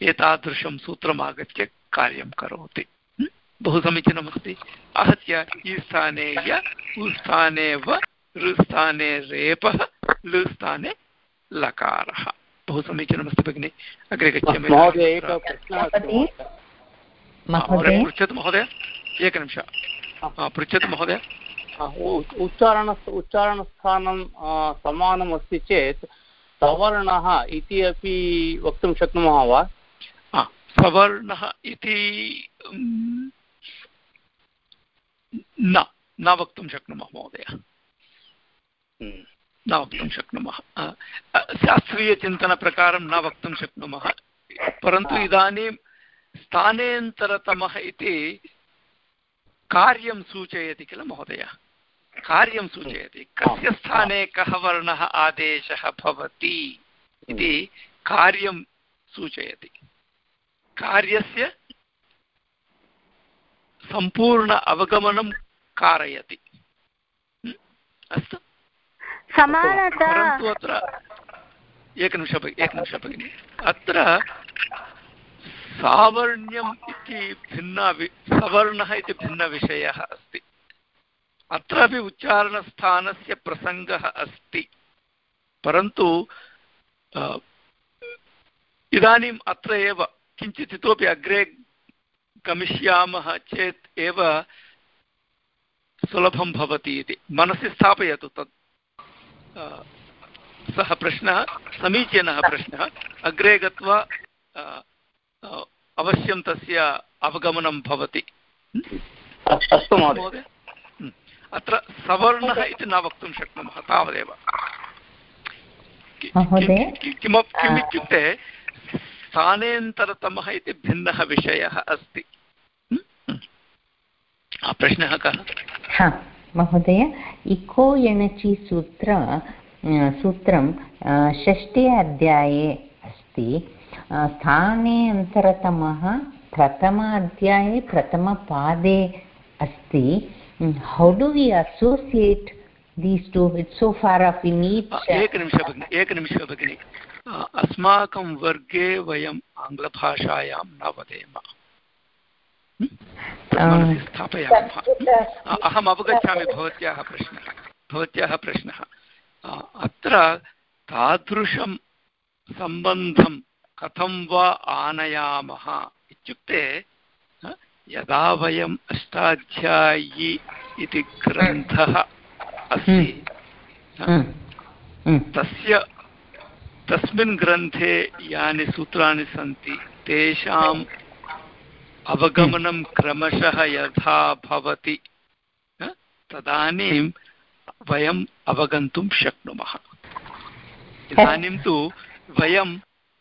एतादृशं सूत्रम् आगत्य कार्यं करोति। बहु समीचीनमस्ति आहत्य इ स्थाने य उस्थाने व ऋस्थाने रेपः लृस्थाने लकारः। बहु समीचीनमस्ति भगिनि। अग्रे गच्छामि। पृच्छतु महोदय। एकनिमिष। पृच्छतु महोदय। उच्चारण उच्चारणस्थानं समानम् अस्ति चेत् सवर्णः इति अपि वक्तुं शक्नुमः वा? सवर्णः इति न न वक्तुं शक्नुमः महोदय। हम्म। न वक्तुं शक्नुमः। शास्त्रीयचिन्तनप्रकारं न वक्तुं शक्नुमः। परन्तु इदानीं स्थानेन्तरतमः इति कार्यं सूचयति किल महोदय? कार्यं सूचयति। कस्य स्थाने कः वर्णः आदेशः भवति इति कार्यं सूचयति। कार्यस्य सम्पूर्ण अवगमनं कारयति। अस्तु। परन्तु अत्र एकनिमिष एकनिमिष भगिनि अत्र सावर्ण्यम् इति भिन्न सवर्णः इति भिन्नविषयः अस्ति। अत्रापि उच्चारणस्थानस्य प्रसङ्गः अस्ति। परन्तु इदानीम् अत्र एव किञ्चित् इतोपि अग्रे गमिष्यामः चेत् एव सुलभं भवति इति। मनसि स्थापयतु तत्। सः प्रश्नः समीचीनः प्रश्नः। अग्रे गत्वा अवश्यं तस्य अवगमनं भवति। अस्तु महोदय। अत्र सवर्णः इति न वक्तुं शक्नुमः तावदेव। किमपि किम् इत्युक्ते स्थानेन्तरतमः इति भिन्नः विषयः अस्ति। प्रश्नः कः? महोदय इको एणचि सूत्र सूत्रं षष्ठे अध्याये अस्ति। स्थाने अन्तरतमः प्रथमाध्याये प्रथमपादे अस्ति। How do we associate these to its so far of in each एकनिमिष भगिनि एकनिमिष भगिनि। अस्माकं वर्गे वयम् आङ्ग्लभाषायां न वदेम। स्थापयामः। अहम् अवगच्छामि भवत्याः प्रश्नः। भवत्याः प्रश्नः। अत्र तादृशं सम्बन्धं कथं वा आनयामः इत्युक्ते यदा वयम् अष्टाध्यायी इति ग्रन्थः अस्ति तस्य तस्मिन् ग्रन्थे यानि सूत्राणि सन्ति तेषाम् अवगमनं क्रमशः यथा भवति तदानीं वयम् अवगन्तुं शक्नुमः। इदानीं तु वयं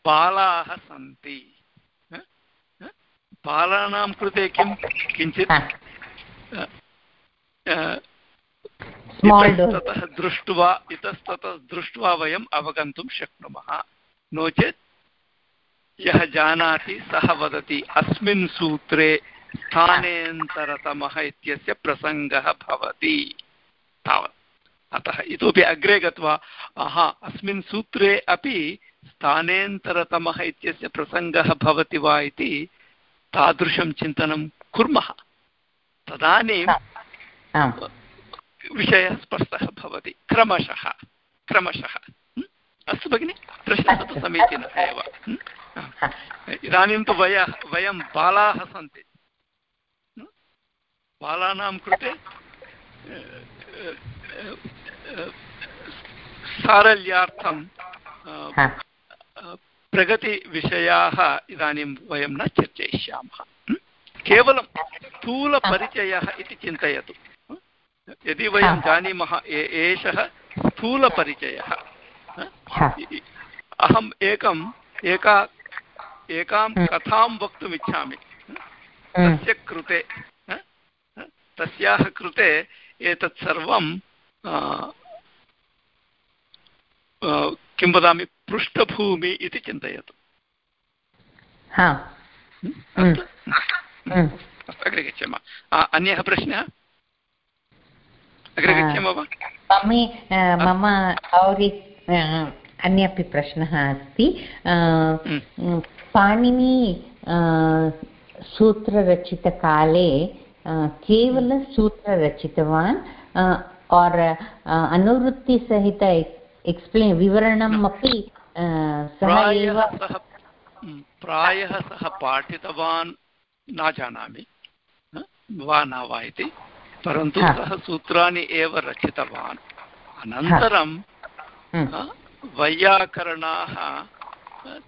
बालाः सन्ति बालानां कृते किं? किञ्चित् इतस्ततः दृष्ट्वा इतस्ततः दृष्ट्वा वयम् अवगन्तुं शक्नुमः। नो चेत् यः जानाति सः वदति अस्मिन् सूत्रे स्थानेन्तरतमः इत्यस्य प्रसङ्गः भवति। तावत्। अतः इतोपि अग्रे गत्वा हा अस्मिन् सूत्रे अपि स्थानेन्तरतमः इत्यस्य प्रसङ्गः भवति वा इति तादृशं चिन्तनं कुर्मः। तदानीं विषयः स्पष्टः भवति। क्रमशः। क्रमशः। अस्तु भगिनि प्रश्नः तु समीचीनः एव। इदानीं तु वय वयं बालाः सन्ति। बालानां कृते सारल्यार्थं प्रगतिविषयाः इदानीं वयं न चर्चयिष्यामः। केवलं स्थूलपरिचयः इति चिन्तयतु। यदि वयं जानीमः एषः स्थूलपरिचयः अहम् एकम् एका एकां कथां वक्तुम् इच्छामि तस्य कृते तस्याः कृते एतत् सर्वं किं वदामि पृष्ठभूमि इति चिन्तयतु। अग्रे गच्छामः। अन्यः प्रश्नः? अग्रे गच्छामः वा मम औरि अन्यपि प्रश्नः अस्ति. पाणिनि सूत्ररचितकाले केवलसूत्र रचितवान् और् अनुवृत्तिसहित एक्स्प्लेन् विवरणम् अपि सः एव प्रायः सः पाठितवान् न जानामि वा न वा इति। परन्तु सः सूत्राणि एव रचितवान्। अनन्तरं वैयाकरणाः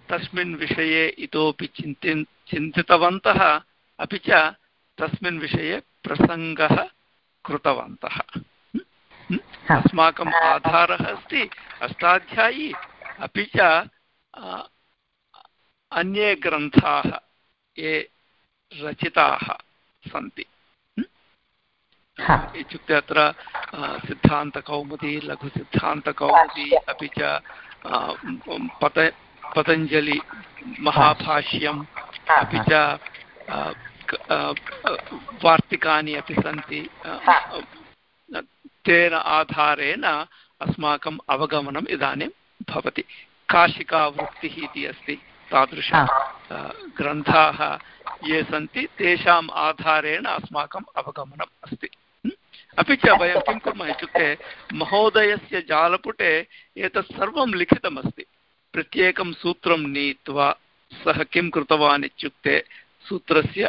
तस्मिन् विषये इतोपि चिन्ति चिन्तितवन्तः अपि च तस्मिन् विषये प्रसङ्गः कृतवन्तः। अस्माकम् आधारः अस्ति अष्टाध्यायी अपि च अन्ये ग्रन्थाः ये रचिताः सन्ति। इत्युक्ते अत्र सिद्धान्तकौमुदी लघुसिद्धान्तकौमुदी अपि च पत पतञ्जलि महाभाष्यम् अपि च वार्तिकानि अपि सन्ति। तेन आधारेण अस्माकम् अवगमनम् इदानीं भवति। काशिकावृत्तिः इति अस्ति तादृश ग्रन्थाः ये सन्ति तेषाम् आधारेण अस्माकम् अवगमनम् अस्ति। अपि च वयं किं कुर्मः इत्युक्ते महोदयस्य जालपुटे एतत् सर्वं लिखितमस्ति। प्रत्येकं सूत्रं नीत्वा सः किं कृतवान् इत्युक्ते सूत्रस्य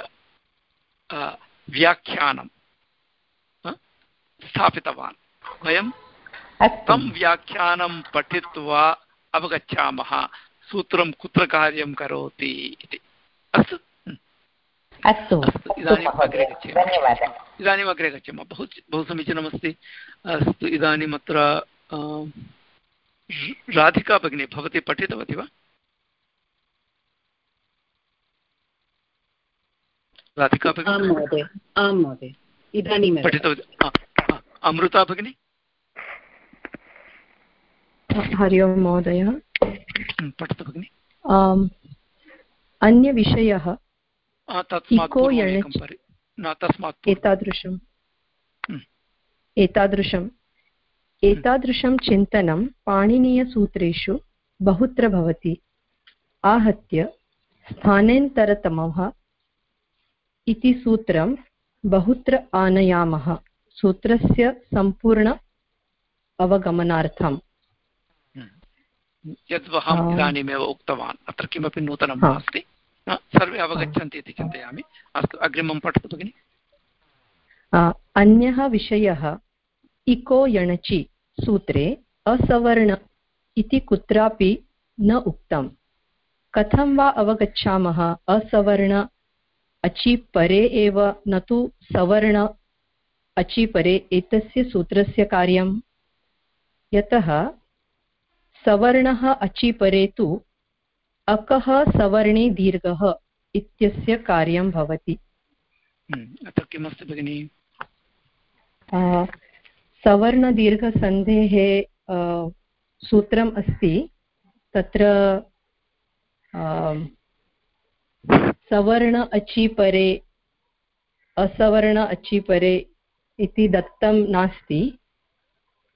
व्याख्यानं स्थापितवान्। वयं तं व्याख्यानं पठित्वा अवगच्छामः। सूत्रं कुत्र कार्यं करोति इति। अस्तु। अस्तु इदानीम् अग्रे गच्छामः। इदानीम् अग्रे गच्छामः। बहु बहु समीचीनमस्ति। अस्तु इदानीम् अत्र राधिका भगिनी भवती पठितवती वा? राधिका भगिनी? आं महोदय इदानीं पठितवती अमृता भगिनी? हरि ओं महोदय। पठतु भगिनि। अन्यविषयः एतादृशम्। एतादृशम्। एतादृशं चिन्तनं पाणिनीयसूत्रेषु बहुत्र भवति। आहत्य स्थानेन्तरतमः इति सूत्रं बहुत्र आनयामः। सूत्रस्य सम्पूर्ण अवगमनार्थम्। यद्वहम् इदानीमेव उक्तवान्। अत्र किमपि नूतनं नास्ति। सर्वे अवगच्छन्ति इति चिन्तयामि। अस्तु, अग्रिमं पठतु भगिनि। अन्यः विषयः, इको यणचि सूत्रे असवर्ण इति कुत्रापि न उक्तं कथं वा अवगच्छामः? असवर्ण अचि परे एव, न तु सवर्ण अचि परे, एतस्य सूत्रस्य कार्यं यतः, सवर्णः अचि परे तु अकः सवर्णे दीर्घः इत्यस्य कार्यं भवति। हम्म, अत्र किमस्ति भगिनि? सवर्णदीर्घसन्धेः सूत्रम् अस्ति। तत्र सवर्ण अचि परे असवर्ण अचि परे इति दत्तं नास्ति।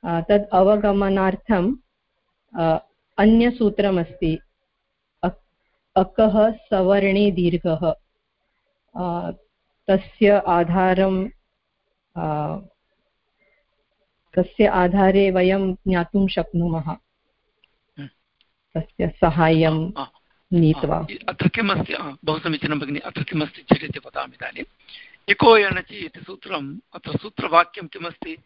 तद् अवगमनार्थं अन्यसूत्रमस्ति। अकः सवर्णे दीर्घः। तस्य आधारं तस्य आधारे वयं ज्ञातुं शक्नुमः। तस्य साहाय्यं नीत्वा। अत्र किमस्ति? बहु समीचीनं भगिनि अत्र किमस्ति झटिति वदामि इदानीम् इको एणचि इति सूत्रम् अत्र सूत्रवाक्यं किमस्ति?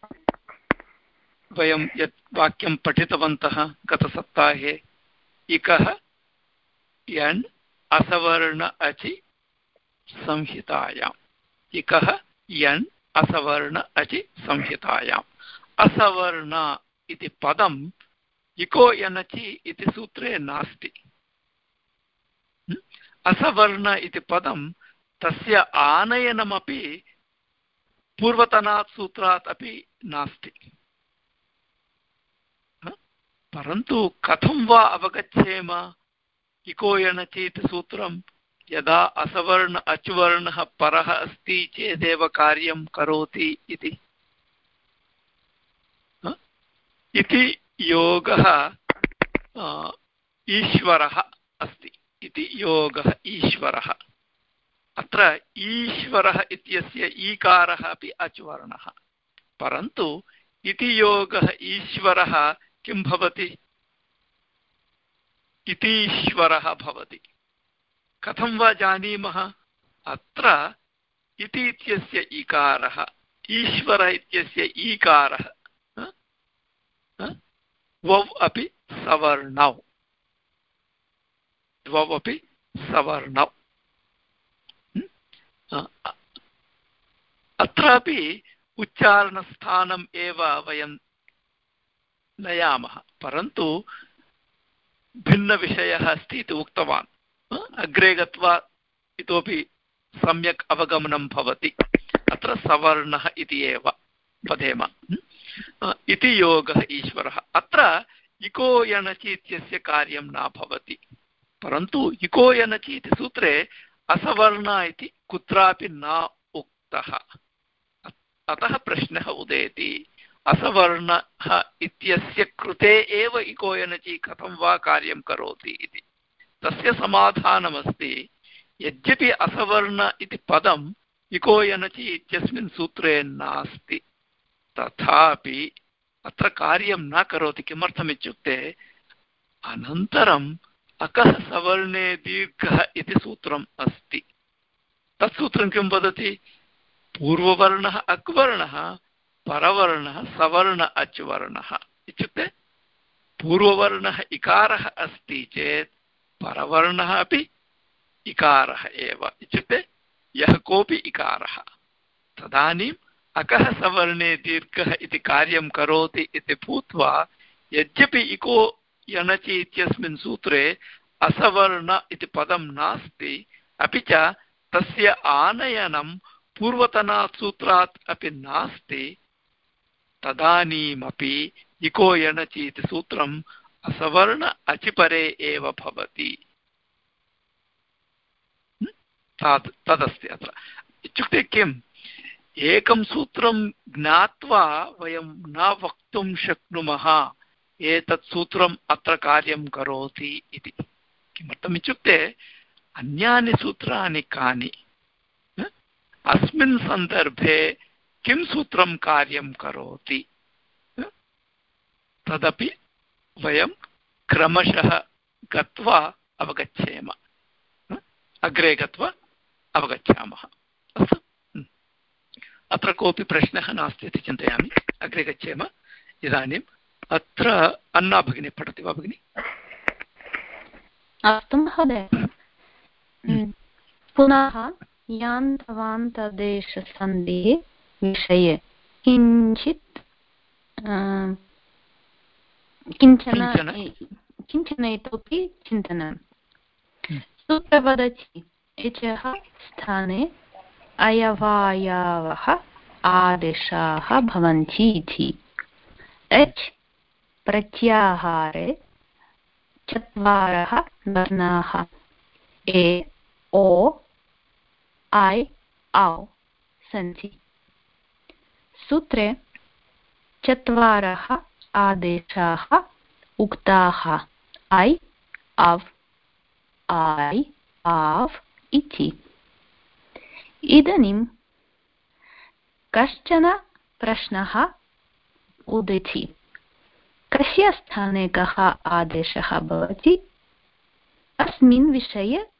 वयं यत् वाक्यं पठितवन्तः गतसप्ताहे इकः यण् असवर्ण अचि संहितायाम्। इकः यण् असवर्ण अचि संहितायाम्। असवर्ण इति पदम् इको यनचि इति सूत्रे नास्ति। असवर्ण इति पदं तस्य आनयनमपि पूर्वतनात् सूत्रात् अपि नास्ति। परन्तु कथं वा अवगच्छेम? इको यणचीत् सूत्रं, यदा असवर्ण अचुवर्णः परः अस्ति चेदेव कार्यं करोति इति। इति योगः ईश्वरः अस्ति। इति योगः ईश्वरः। अत्र ईश्वरः इत्यस्य ईकारः अपि अचुवर्णः। परन्तु इति योगः ईश्वरः किं भवति? इतीश्वरः भवति। कथं वा जानीमः? अत्र इति इत्यस्य ईकारः ईश्वर इत्यस्य ईकारः द्वौ अपि सवर्णौ। द्वौ अपि सवर्णौ। अत्रापि उच्चारणस्थानम् एव वयं नयामः, परन्तु भिन्नविषयः अस्ति इति उक्तवान्। अग्रे गत्वा इतोपि सम्यक् अवगमनं भवति। अत्र सवर्णः इति एव वदेम इति योगः ईश्वरः। अत्र इको इत्यस्य कार्यं न भवति। परन्तु इको इति सूत्रे असवर्ण इति कुत्रापि न उक्तः। अतः प्रश्नः उदेति। असवर्णः इत्यस्य कृते एव इको एनचि कथं वा कार्यं करोति इति। तस्य समाधानमस्ति, यद्यपि असवर्ण इति पदम् इको यनचि इत्यस्मिन् सूत्रे नास्ति। तथापि अत्र कार्यं न करोति किमर्थमित्युक्ते, अनन्तरम् अकः सवर्णे दीर्घः इति सूत्रम् अस्ति। तत् किं वदति? पूर्ववर्णः, अक्वर्णः परवर्णः, सवर्ण अच्वर्णः इत्युक्ते पूर्ववर्णः इकारः अस्ति चेत् परवर्णः अपि इकारः एव इत्युक्ते यः कोऽपि इकारः। तदानीम् अकः सवर्णे दीर्घः इति कार्यं करोति इति भूत्वा यद्यपि इको यणचि इत्यस्मिन् सूत्रे असवर्ण इति पदं नास्ति, अपि च तस्य आनयनं पूर्वतनात् सूत्रात् अपि नास्ति तदानीमपि इको यणचि इति सूत्रम् असवर्ण अचिपरे एव भवति तद् तदस्ति अत्र इत्युक्ते किम् एकं सूत्रं ज्ञात्वा वयं न वक्तुं शक्नुमः एतत् सूत्रम् अत्र कार्यं करोति इति किमर्थम् इत्युक्ते अन्यानि सूत्राणि कानि अस्मिन् सन्दर्भे किं सूत्रं कार्यं करोति? तदपि वयं क्रमशः गत्वा अवगच्छेम। अग्रे गत्वा अवगच्छामः। अस्तु? अत्र कोऽपि प्रश्नः नास्ति इति चिन्तयामि। अग्रे गच्छेम। इदानीम् अत्र अन्ना भगिनी पठति वा भगिनि? अस्तु महोदय। पुनः यान्तवान्तदेशसन्धिः विषये। किञ्चित् किंचन किंचन? इतोपि चिन्तनं सूत्र वदति एचः स्थाने अयवायावः आदेशाः भवन्ति इति। एच् प्रत्याहारे चत्वारः वर्णाः। ए ओ ऐ औ सन्ति। सूत्रे चत्वारः आदेशाः उक्ताः ऐ, अव् ऐ आव् इति। इदानीं कश्चन प्रश्नः उदिति। कस्य स्थाने कः आदेशः भवति? अस्मिन् विषये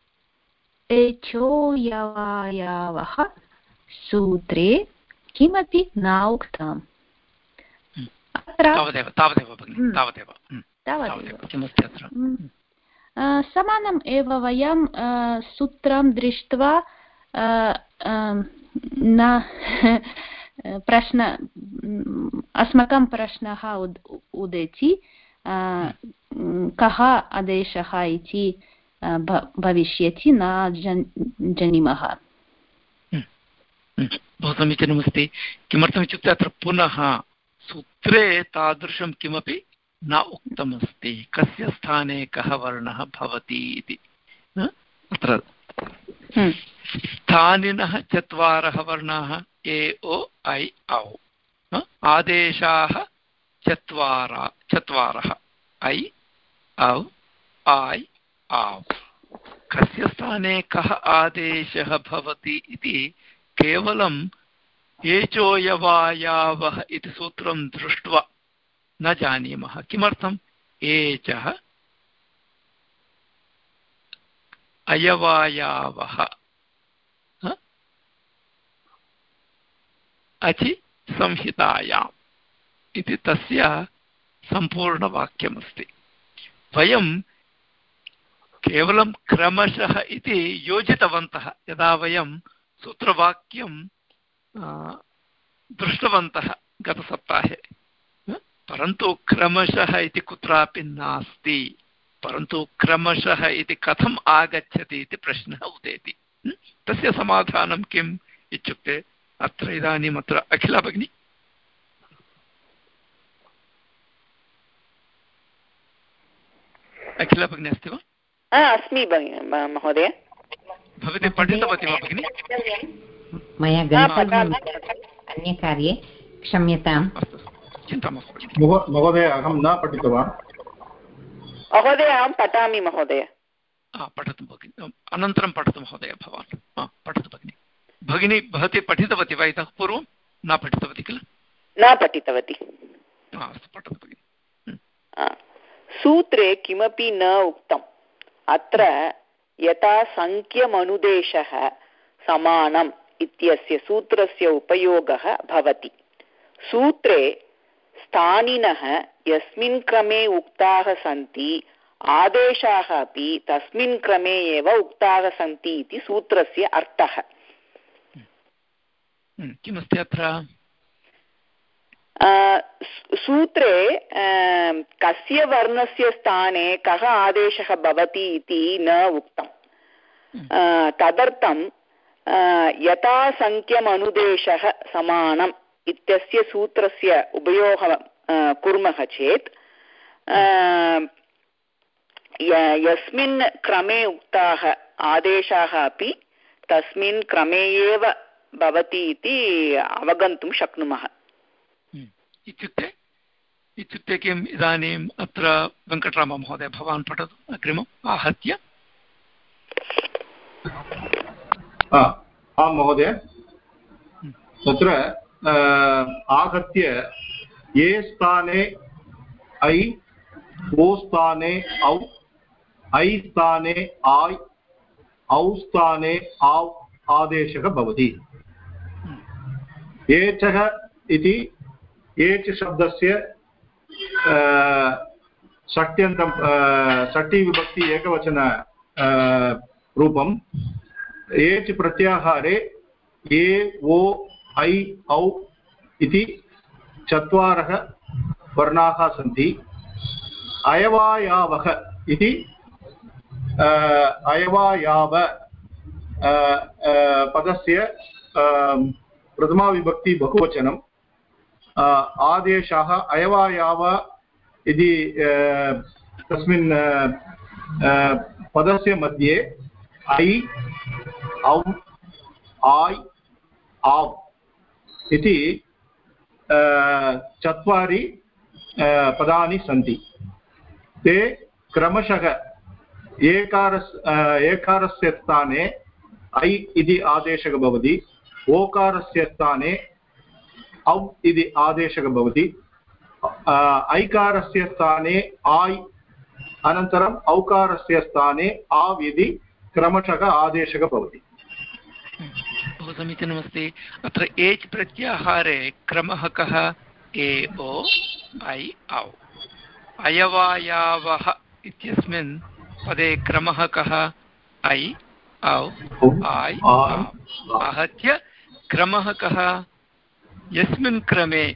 एचोयवायावः सूत्रे किमपि न उक्तम्। तावदेव तावदेव भगिनि तावदेव। तावदेव। समानम् एव वयं सूत्रं दृष्ट्वा न प्रश्न अस्माकं प्रश्नः उद् उदेति कः आदेशः इति भविष्यति न जन् जानीमः। बहु समीचीनमस्ति किमर्थमित्युक्ते अत्र पुनः सूत्रे तादृशं किमपि न उक्तमस्ति। कस्य स्थाने कः वर्णः भवति इति। अत्र स्थानिनः चत्वारः वर्णाः ए ओ ऐ औ। आदेशाः चत्वारा चत्वारः। ऐ औ आव्। कस्य स्थाने कः आदेशः भवति इति केवलं एचोयवायावः इति सूत्रं दृष्ट्वा न जानीमः। किमर्थम्? एचः अयवायावः। अचि संहितायाम् इति तस्य सम्पूर्णवाक्यमस्ति। वयं केवलं क्रमशः इति योजितवन्तः। यदा वयं सूत्रवाक्यं दृष्टवन्तः गतसप्ताहे। परन्तु क्रमशः इति कुत्रापि नास्ति। परन्तु क्रमशः इति कथम् आगच्छति इति प्रश्नः उदेति। तस्य समाधानं किम् इत्युक्ते अत्र इदानीम् अत्र अखिला भगिनी। अखिला भगिनी अस्ति वा? अस्मि महोदय। भवती पठितवती वा भगिनि? मया अन्यकार्ये क्षम्यताम् चिन्ता मास्तु महोदय अहं न पठितवान् महोदय अहं पठामि महोदय। पठतु भगिनि। अनन्तरं पठतु महोदय भवान्। पठतु भगिनि। भगिनी भवती पठितवती वा इतः पूर्वं? न पठितवती किल? न पठितवती। अस्तु पठतु भगिनि। सूत्रे किमपि न उक्तम्। अत्र यथा सङ्ख्यमनुदेशः समानम् इत्यस्य सूत्रस्य उपयोगः भवति। सूत्रे स्थानिनः यस्मिन् क्रमे उक्ताः सन्ति, आदेशाः अपि तस्मिन् क्रमे एव उक्ताः सन्ति इति सूत्रस्य अर्थः। किमस्ति अत्र? सूत्रे कस्य वर्णस्य स्थाने कः आदेशः भवति इति न उक्तम्। तदर्थं यथासङ्ख्यमनुदेशः समानम् इत्यस्य सूत्रस्य उपयोगं कुर्मः चेत् यस्मिन् क्रमे उक्ताः आदेशाः अपि तस्मिन् क्रमे एव भवति इति अवगन्तुं शक्नुमः। इत्युक्ते इत्युक्ते किम् इदानीम् अत्र वेङ्कटराममहोदय भवान् पठतु अग्रिमम् आहत्य। आं महोदय। तत्र आहत्य ये स्थाने ऐ ओ स्थाने औ ऐ स्थाने आय् औ स्थाने आव् आदेशः भवति। एचः इति एच् शब्दस्य षष्ट्यन्तं षष्टिविभक्ति एकवचन रूपम्। एच् प्रत्याहारे ए, ओ, ऐ, औ इति चत्वारः वर्णाः सन्ति। अयवायावः इति अयवायाव पदस्य प्रथमाविभक्ति बहुवचनम्। आदेशाः अयवायाव इति तस्मिन् पदस्य मध्ये ऐ, औ, आय्, आव् इति चत्वारि पदानि सन्ति। ते क्रमशः एकारस् एकारस्य स्थाने ऐ इति आदेशः भवति। ओकारस्य स्थाने औ इति आदेशः भवति। ऐकारस्य स्थाने आय् अनन्तरम् औकारस्य स्थाने आव् इति क्रमशः आदेशः भवति। बहु समीचीनमस्ति। अत्र एच् प्रत्याहारे क्रमः कः? ए ओ ऐ औ। अयवायावः इत्यस्मिन् पदे क्रमः कः? ऐ औ ऐ आहत्य क्रमः कः? यस्मिन् क्रमे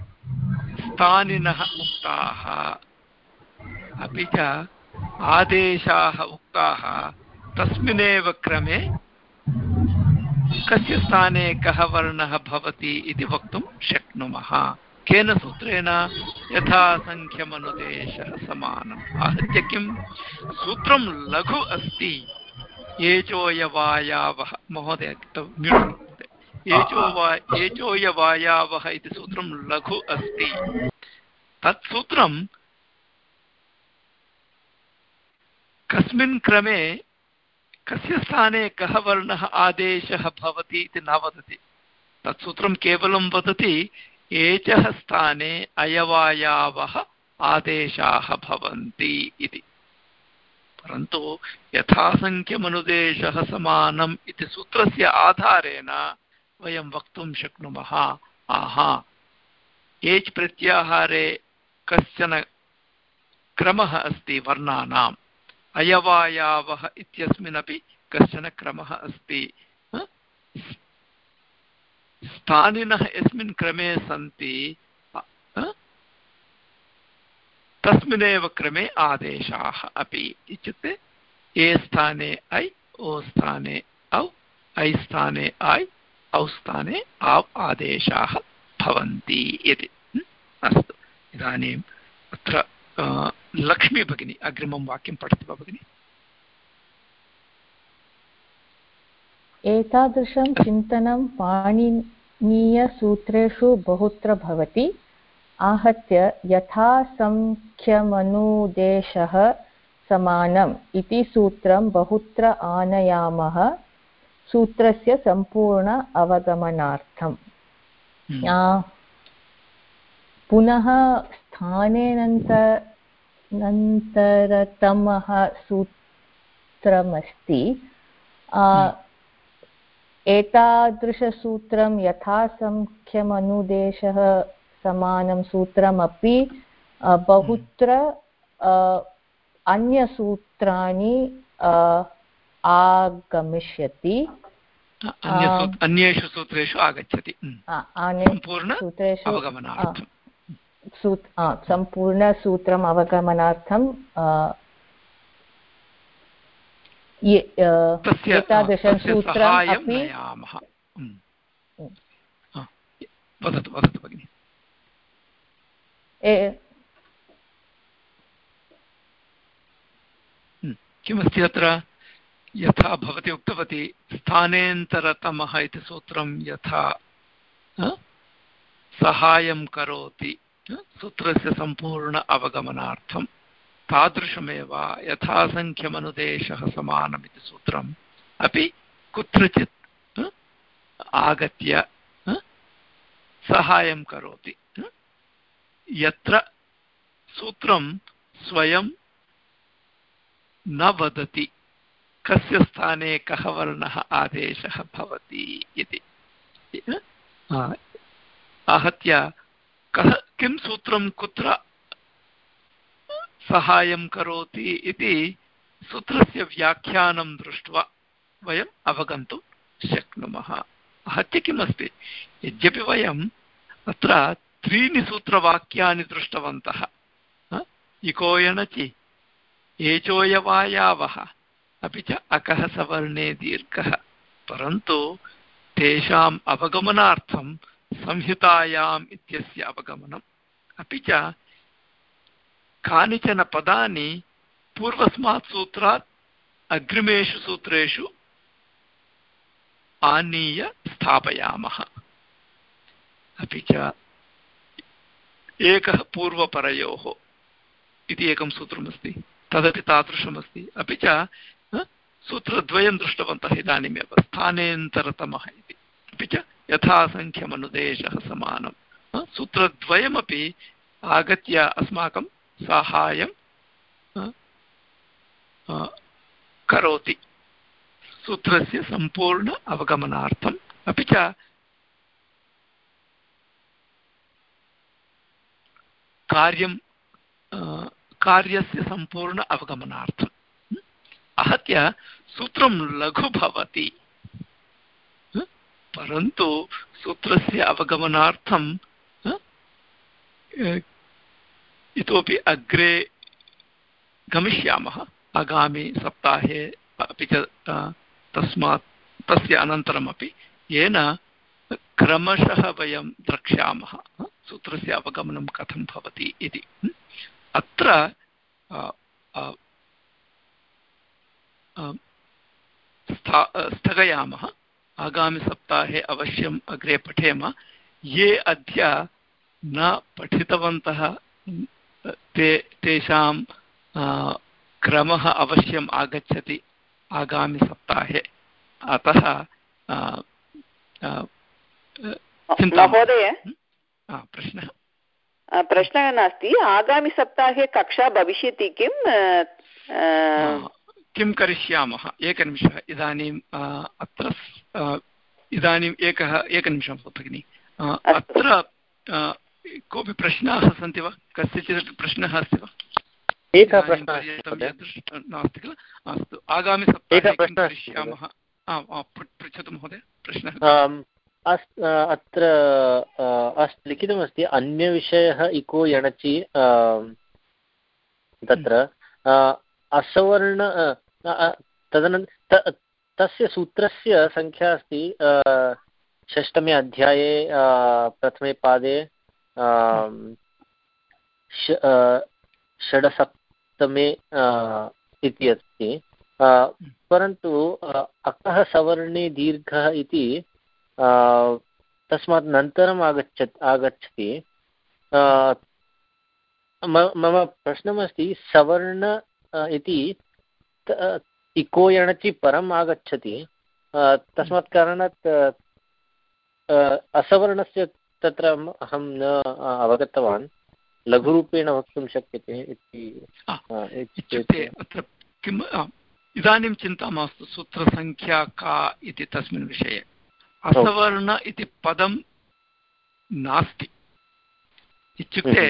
स्थानिनः उक्ताः। अपि च आदेशाः उक्ताः। तस्मिन्नेव क्रमे कस्य स्थाने कः वर्णः भवति इति वक्तुं शक्नुमः। केन सूत्रेण यथा सङ्ख्यमनुदेशः समानम्? आहत्य किं? सूत्रं लघु अस्ति। एचोयवायावः महोदय एचो वा एचोयवायावः इति सूत्रं लघु अस्ति। तत् सूत्रं कस्मिन् क्रमे कस्य स्थाने कः वर्णः आदेशः भवति इति न वदति। तत् सूत्रं केवलं वदति एचः स्थाने अयवायावः आदेशाः भवन्ति इति। परन्तु यथासङ्ख्यमनुदेशः समानम् इति सूत्रस्य आधारेण वयं वक्तुं शक्नुमः। आहा। एच् प्रत्याहारे कश्चन क्रमः अस्ति वर्णानाम्। अयवायावः इत्यस्मिन्नपि कश्चन क्रमः अस्ति। स्थानिनः यस्मिन् क्रमे सन्ति। तस्मिन्नेव क्रमे आदेशाः अपि इत्युक्ते ए स्थाने ऐ, ओ स्थाने औ, ऐ स्थाने ऐ औ स्थाने आव् आदेशाः भवन्ति इति अस्तु इदानीम् अत्र लक्ष्मी भगिनी अग्रिमं वाक्यं पठति वा भगिनि एतादृशं चिन्तनं पाणिनीयसूत्रेषु बहुत्र भवति आहत्य यथासङ्ख्यमनुदेशः समानम् इति सूत्रं बहुत्र आनयामः सूत्रस्य सम्पूर्ण अवगमनार्थम् हम्म। पुनः स्थानेनन्तरतमः सूत्रमस्ति हम्म। एतादृशसूत्रं यथासङ्ख्यमनुदेशः समानं सूत्रमपि बहुत्र अन्यसूत्राणि आगमिष्यति। अन्येषु सूत्रेषु आगच्छति। सूत्रेषु सम्पूर्णसूत्रम् अवगमनार्थं एतादृशं सूत्रम् अपि वदतु वदतु भगिनि। किमस्ति अत्र? यथा भवती उक्तवती, स्थानेन्तरतमः इति सूत्रं यथा सहायं करोति सूत्रस्य सम्पूर्ण अवगमनार्थं तादृशमेव यथासङ्ख्यमनुदेशः समानमिति सूत्रम्। अपि कुत्रचित् आगत्य सहायं करोति यत्र सूत्रं स्वयं न वदति कस्य स्थाने कः वर्णः आदेशः भवति इति। आहत्य कः किं सूत्रं कुत्र सहायं करोति इति सूत्रस्य व्याख्यानं दृष्ट्वा वयम् अवगन्तुं शक्नुमः। आहत्य किमस्ति? यद्यपि वयम् अत्र त्रीणि सूत्रवाक्यानि दृष्टवन्तः। इकोयणचि एचोयवायावः अपि च अकः सवर्णे दीर्घः। परन्तु तेषाम् अवगमनार्थं संहितायाम् इत्यस्य अवगमनम्। अपि च कानिचन पदानि पूर्वस्मात् सूत्रात् अग्रिमेषु सूत्रेषु आनीय स्थापयामः। अपि च एकः पूर्वपरयोः इति एकं सूत्रमस्ति, तदपि तादृशमस्ति। अपि च सूत्रद्वयं दृष्टवन्तः इदानीमेव स्थानेन्तरतमः इति। अपि च यथासङ्ख्यमनुदेशः समानं। सूत्रद्वयमपि आगत्य अस्माकं साहाय्यं करोति। सूत्रस्य सम्पूर्ण अवगमनार्थम् अपि च कार्यं कार्यस्य सम्पूर्ण अवगमनार्थम्। आहत्य सूत्रं लघु भवति। परन्तु सूत्रस्य अवगमनार्थं इतोपि अग्रे गमिष्यामः। आगामि सप्ताहे अपि च तस्मात्, तस्य अनन्तरमपि। येन क्रमशः वयं द्रक्ष्यामः सूत्रस्य अवगमनं कथं भवति इति। अत्र स्थगयामः। आगामिसप्ताहे अवश्यम् अग्रे पठेम। ये अद्य न पठितवन्तः ते तेषां क्रमः अवश्यम् आगच्छति आगामिसप्ताहे अतः महोदय। प्रश्नः? प्रश्नः नास्ति। आगामिसप्ताहे कक्षा भविष्यति किं किं करिष्यामः? एकनिमिषः। इदानीम् अत्र इदानीम् एकः एकनिमिषं भगिनि। अत्र कोऽपि प्रश्नाः सन्ति वा? कस्यचित् प्रश्नः अस्ति वा? एकः प्रश्नः नास्ति किल? अस्तु आगामिसप्ताहे किं करिष्यामः? पृच्छतु महोदय प्रश्नः। अत्र अस् लिखितमस्ति अन्यविषयः इको यणचि तत्र असवर्ण तदनन्तर तस्य सूत्रस्य सङ्ख्या अस्ति षष्टमे अध्याये प्रथमे पादे षड्सप्तमे इति अस्ति। परन्तु अकः सवर्णे दीर्घः इति तस्मात् अनन्तरम् आगच्छ आगच्छति। मम प्रश्नमस्ति, सवर्ण इति इको यणचि परम् आगच्छति। तस्मात् कारणात् असवर्णस्य तत्र अहं न अवगतवान्। लघुरूपेण वक्तुं शक्यते इत्युक्ते अत्र किम् इदानीं चिन्ता मास्तु सूत्रसङ्ख्या का इति तस्मिन् विषये। असवर्ण इति पदं नास्ति। इत्युक्ते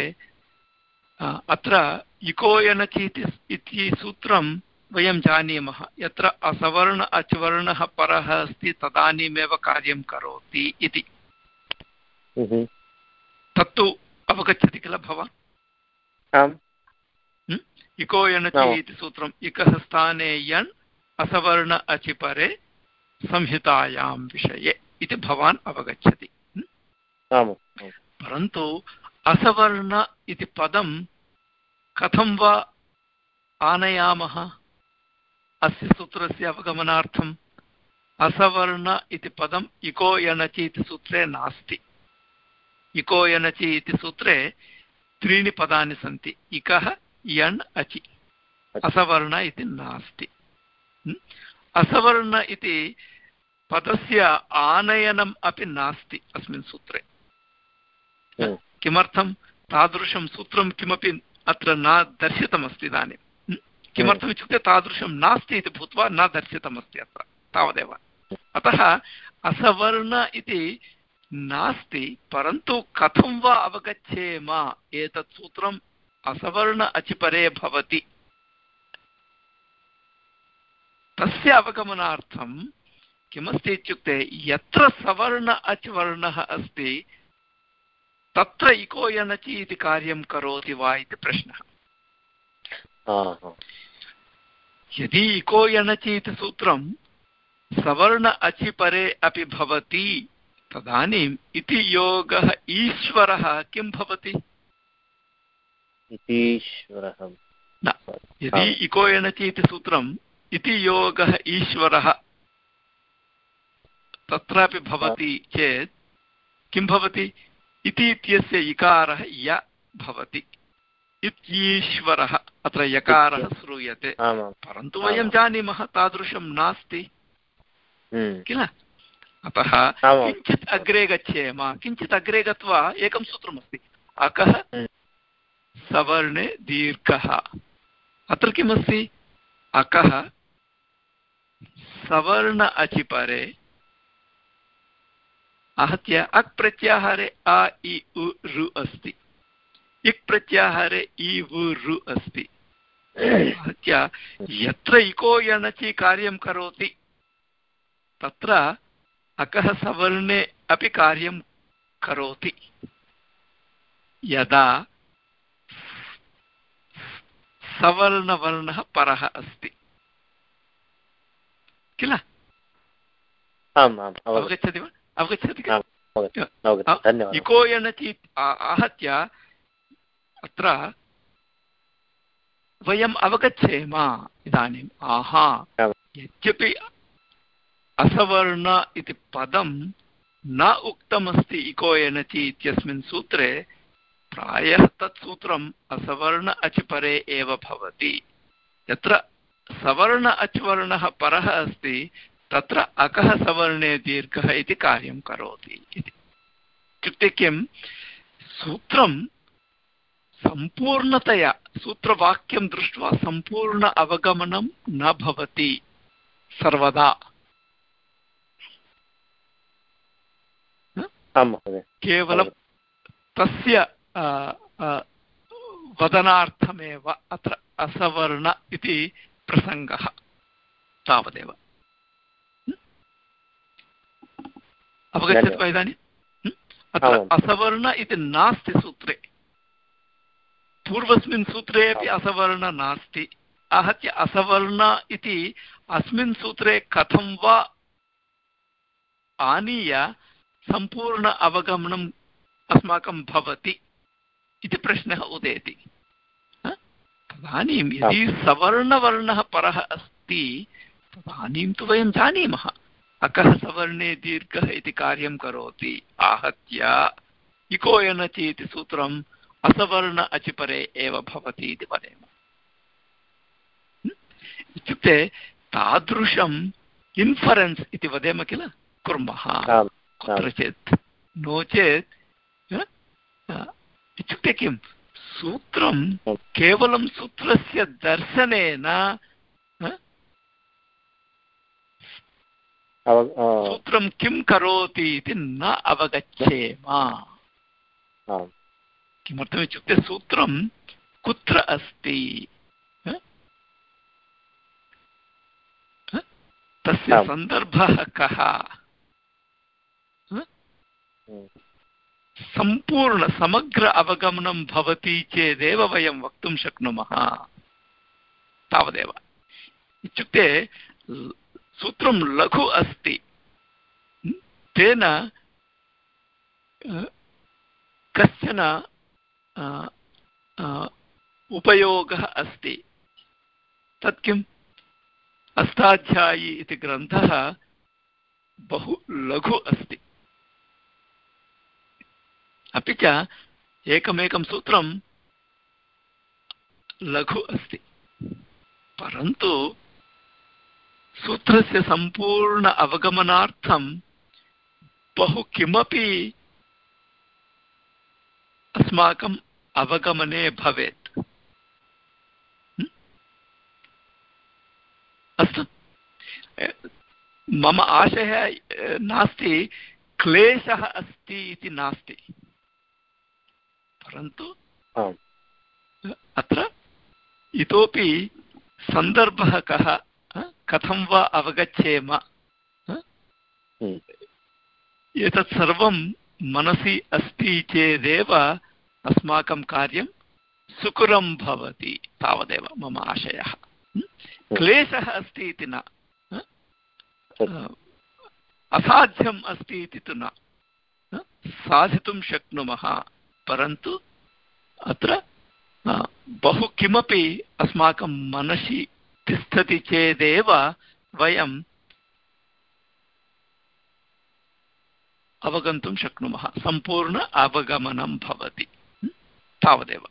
अत्र इकोयनचि इति सूत्रं वयं जानीमः। यत्र असवर्ण अचवर्णः परः अस्ति तदानीमेव कार्यं करोति इति। तत्तु अवगच्छति किल भवान्? आम्। इको यणचि इति सूत्रम्। इकः स्थाने यण् असवर्ण अचिपरे संहितायां विषये इति भवान् अवगच्छति। परन्तु असवर्ण इति पदं कथं वा आनयामः? अस्य सूत्रस्य अवगमनार्थम् असवर्ण इति पदम् इको यणचि इति सूत्रे नास्ति। इको यणचि इति सूत्रे त्रीणि पदानि सन्ति। इकः यण् अचि। असवर्ण इति नास्ति। असवर्ण इति पदस्य आनयनम् अपि नास्ति अस्मिन् सूत्रे। किमर्थं? तादृशं सूत्रं किमपि अत्र न दर्शितमस्ति इदानीं किमर्थमित्युक्ते तादृशं नास्ति इति भूत्वा न दर्शितमस्ति अत्र, तावदेव। अतः असवर्ण इति नास्ति, परन्तु कथं वा अवगच्छेम? एतत् सूत्रम् असवर्ण अचिपरे भवति। तस्य अवगमनार्थं किमस्ति इत्युक्ते, यत्र सवर्ण अच्वर्णः अस्ति, तत्र इको यनचि इति कार्यं करोति वा इति प्रश्नः। यदि इको यणचि इति सूत्रं सवर्ण अचिपरे अपि भवति तदानीम् इति योगः ईश्वरः किं भवति? न यदि इको यणचि इति सूत्रम् इति योगः ईश्वरः तत्रापि भवति चेत् किं भवति? इति इत्यस्य इकारः य भवति। इत्यीश्वरः। अत्र यकारः श्रूयते परन्तु वयं जानीमः तादृशं नास्ति। किल? अतः किञ्चित् अग्रे गच्छेम। किञ्चित् अग्रे गत्वा एकं सूत्रमस्ति। अकः सवर्णे दीर्घः। अत्र किमस्ति? अकः सवर्ण अचिपरे आहत्य अक् प्रत्याहारे आ इ उ रु अस्ति। इक् प्रत्याहारे इ वु रु अस्ति। आहत्य यत्र इको यणचि कार्यं करोति। तत्र अकः सवर्णे अपि कार्यं करोति। यदा सवर्णवर्णः परः अस्ति। किल? अवगच्छति। वा? अवगच्छति इको यणचि आहत्य अत्र वयम् अवगच्छेम इदानीम्। आहा। यद्यपि असवर्ण इति पदं न उक्तमस्ति इको एनचि इत्यस्मिन् सूत्रे प्रायः तत् सूत्रम् असवर्ण अचिपरे एव भवति। यत्र सवर्ण अच्वर्णः परः अस्ति तत्र अकः सवर्णे दीर्घः इति कार्यं करोति इति। इत्युक्ते किं सूत्रं सम्पूर्णतया सूत्रवाक्यं दृष्ट्वा सम्पूर्ण अवगमनं न भवति सर्वदा। केवलं तस्य वदनार्थमेव अत्र असवर्ण इति प्रसङ्गः तावदेव। अवगच्छति वा इदानीम् अत्र असवर्ण इति नास्ति सूत्रे। पूर्वस्मिन् सूत्रे अपि असवर्ण नास्ति। आहत्य असवर्ण इति अस्मिन् सूत्रे कथं वा आनीय सम्पूर्ण अवगमनम् अस्माकं भवति इति प्रश्नः उदेति। तदानीं यदि सवर्णवर्णः परः अस्ति तदानीं तु वयं जानीमः। अकः सवर्णे दीर्घः इति कार्यं करोति। आहत्य इको यनचि इति सूत्रम् असवर्ण अचिपरे एव भवति इति वदेम। इत्युक्ते तादृशम् इन्फरेन्स् इति वदेम किल? कुर्मः। कुत्रचित्? नो चेत् इत्युक्ते किं? सूत्रं केवलं सूत्रस्य दर्शनेन सूत्रं किं करोति इति न अवगच्छेम। किमर्थमित्युक्ते सूत्रं कुत्र अस्ति? तस्य सन्दर्भः कः? सम्पूर्ण समग्र अवगमनं भवति चेदेव वयं वक्तुं शक्नुमः। तावदेव। इत्युक्ते सूत्रं लघु अस्ति। तेन कश्चन उपयोगः अस्ति। तत् किम् अष्टाध्यायी इति ग्रन्थः बहु लघु अस्ति। अपि च एकमेकं सूत्रं लघु अस्ति। परन्तु सूत्रस्य सम्पूर्ण अवगमनार्थं बहु किमपि अस्माकम् अवगमने भवेत् अस्तु मम आशयः नास्ति क्लेशः अस्ति इति नास्ति परन्तु अत्र इतोपि सन्दर्भः कः कथं वा अवगच्छेम एतत् सर्वं मनसि अस्ति चेदेव अस्माकं कार्यं सुकरं भवति तावदेव मम आशयः। क्लेशः अस्ति इति न। असाध्यम् अस्ति इति तु न। साधितुं शक्नुमः परन्तु अत्र बहु किमपि अस्माकं मनसि तिष्ठति चेदेव वयम् अवगन्तुं शक्नुमः। सम्पूर्ण अवगमनं भवति। तावदेव।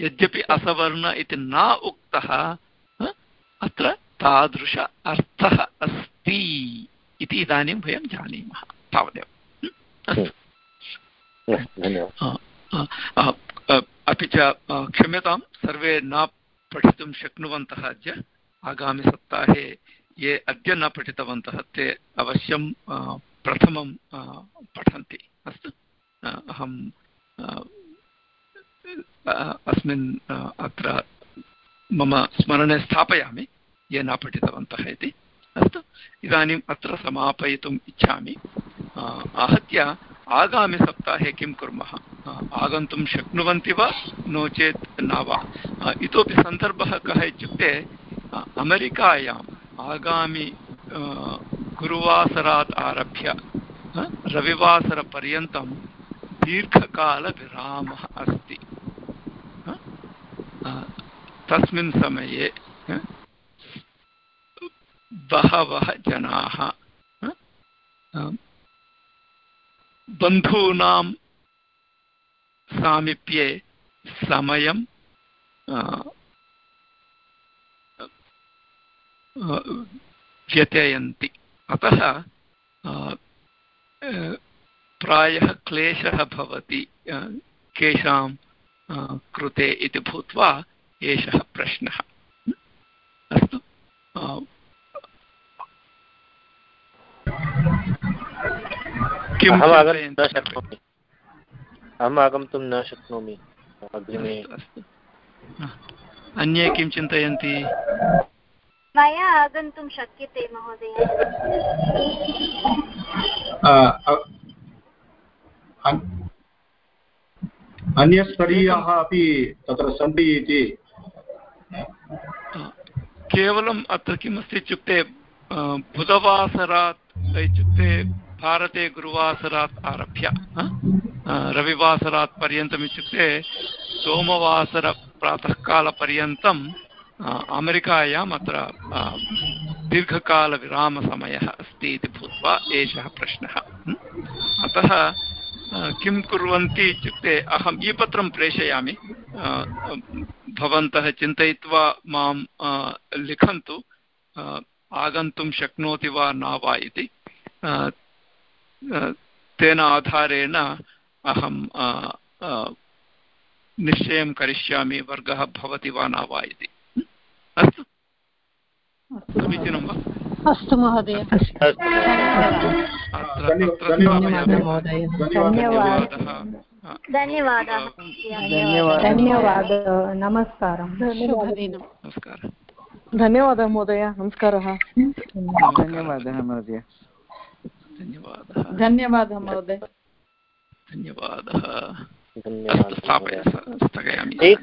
यद्यपि असवर्ण इति न उक्तः अत्र तादृश अर्थः अस्ति इति इदानीं वयं जानीमः। तावदेव। अपि च क्षम्यतां सर्वे न पठितुं शक्नुवन्तः अद्य आगामिसप्ताहे ये अद्य न पठितवन्तः ते अवश्यं प्रथमं पठन्ति। अस्तु। अहं अस्मिन् अत्र मम स्मरणे स्थापयामि, ये न पठितवन्तः इति। अस्तु, इदानीम् अत्र समापयितुम् इच्छामि। आहत्य आगामिसप्ताहे किं कुर्मः? आगन्तुं शक्नुवन्ति वा? नो चेत् न वा? इतोपि सन्दर्भः कः इत्युक्ते अमेरिकायाम् आगामि गुरुवासरात् आरभ्य रविवासरपर्यन्तं दीर्घकालविरामः अस्ति। तस्मिन् समये बहवः जनाः बन्धूनां सामीप्ये समयं व्यत्ययन्ति अतः प्रायः क्लेशः भवति केषां कृते इति भूत्वा एषः प्रश्नः। अस्तु अहम् आगन्तुं न शक्नोमि। अग्रिमे। अन्ये किं चिन्तयन्ति? मया आगन्तुं शक्यते महोदय। अन्यस्तरीयाः अपि तत्र सन्ति इति। केवलम् अत्र किमस्ति इत्युक्ते बुधवासरात् इत्युक्ते भारते गुरुवासरात् आरभ्य रविवासरात् पर्यन्तम् इत्युक्ते सोमवासरप्रातःकालपर्यन्तं अमेरिकायाम् अत्र दीर्घकालविरामसमयः अस्ति इति भूत्वा एषः प्रश्नः अतः किं कुर्वन्ति इत्युक्ते अहम् ई पत्रं प्रेषयामि। भवन्तः चिन्तयित्वा माँ लिखन्तु। आगन्तुं शक्नोति वा न वा इति। तेन आधारेण अहं निश्चयं करिष्यामि वर्गः भवति वा न वा इति। अस्तु। समीचीनं वा? अस्तु महोदय। धन्यवादः धन्यवादः नमस्कारः नमस्कारः धन्यवादः महोदय नमस्कारः। धन्यवादः महोदय। धन्यवादः धन्यवादः महोदय। धन्यवादः। धन्यवादः स्थापय स्थगयामि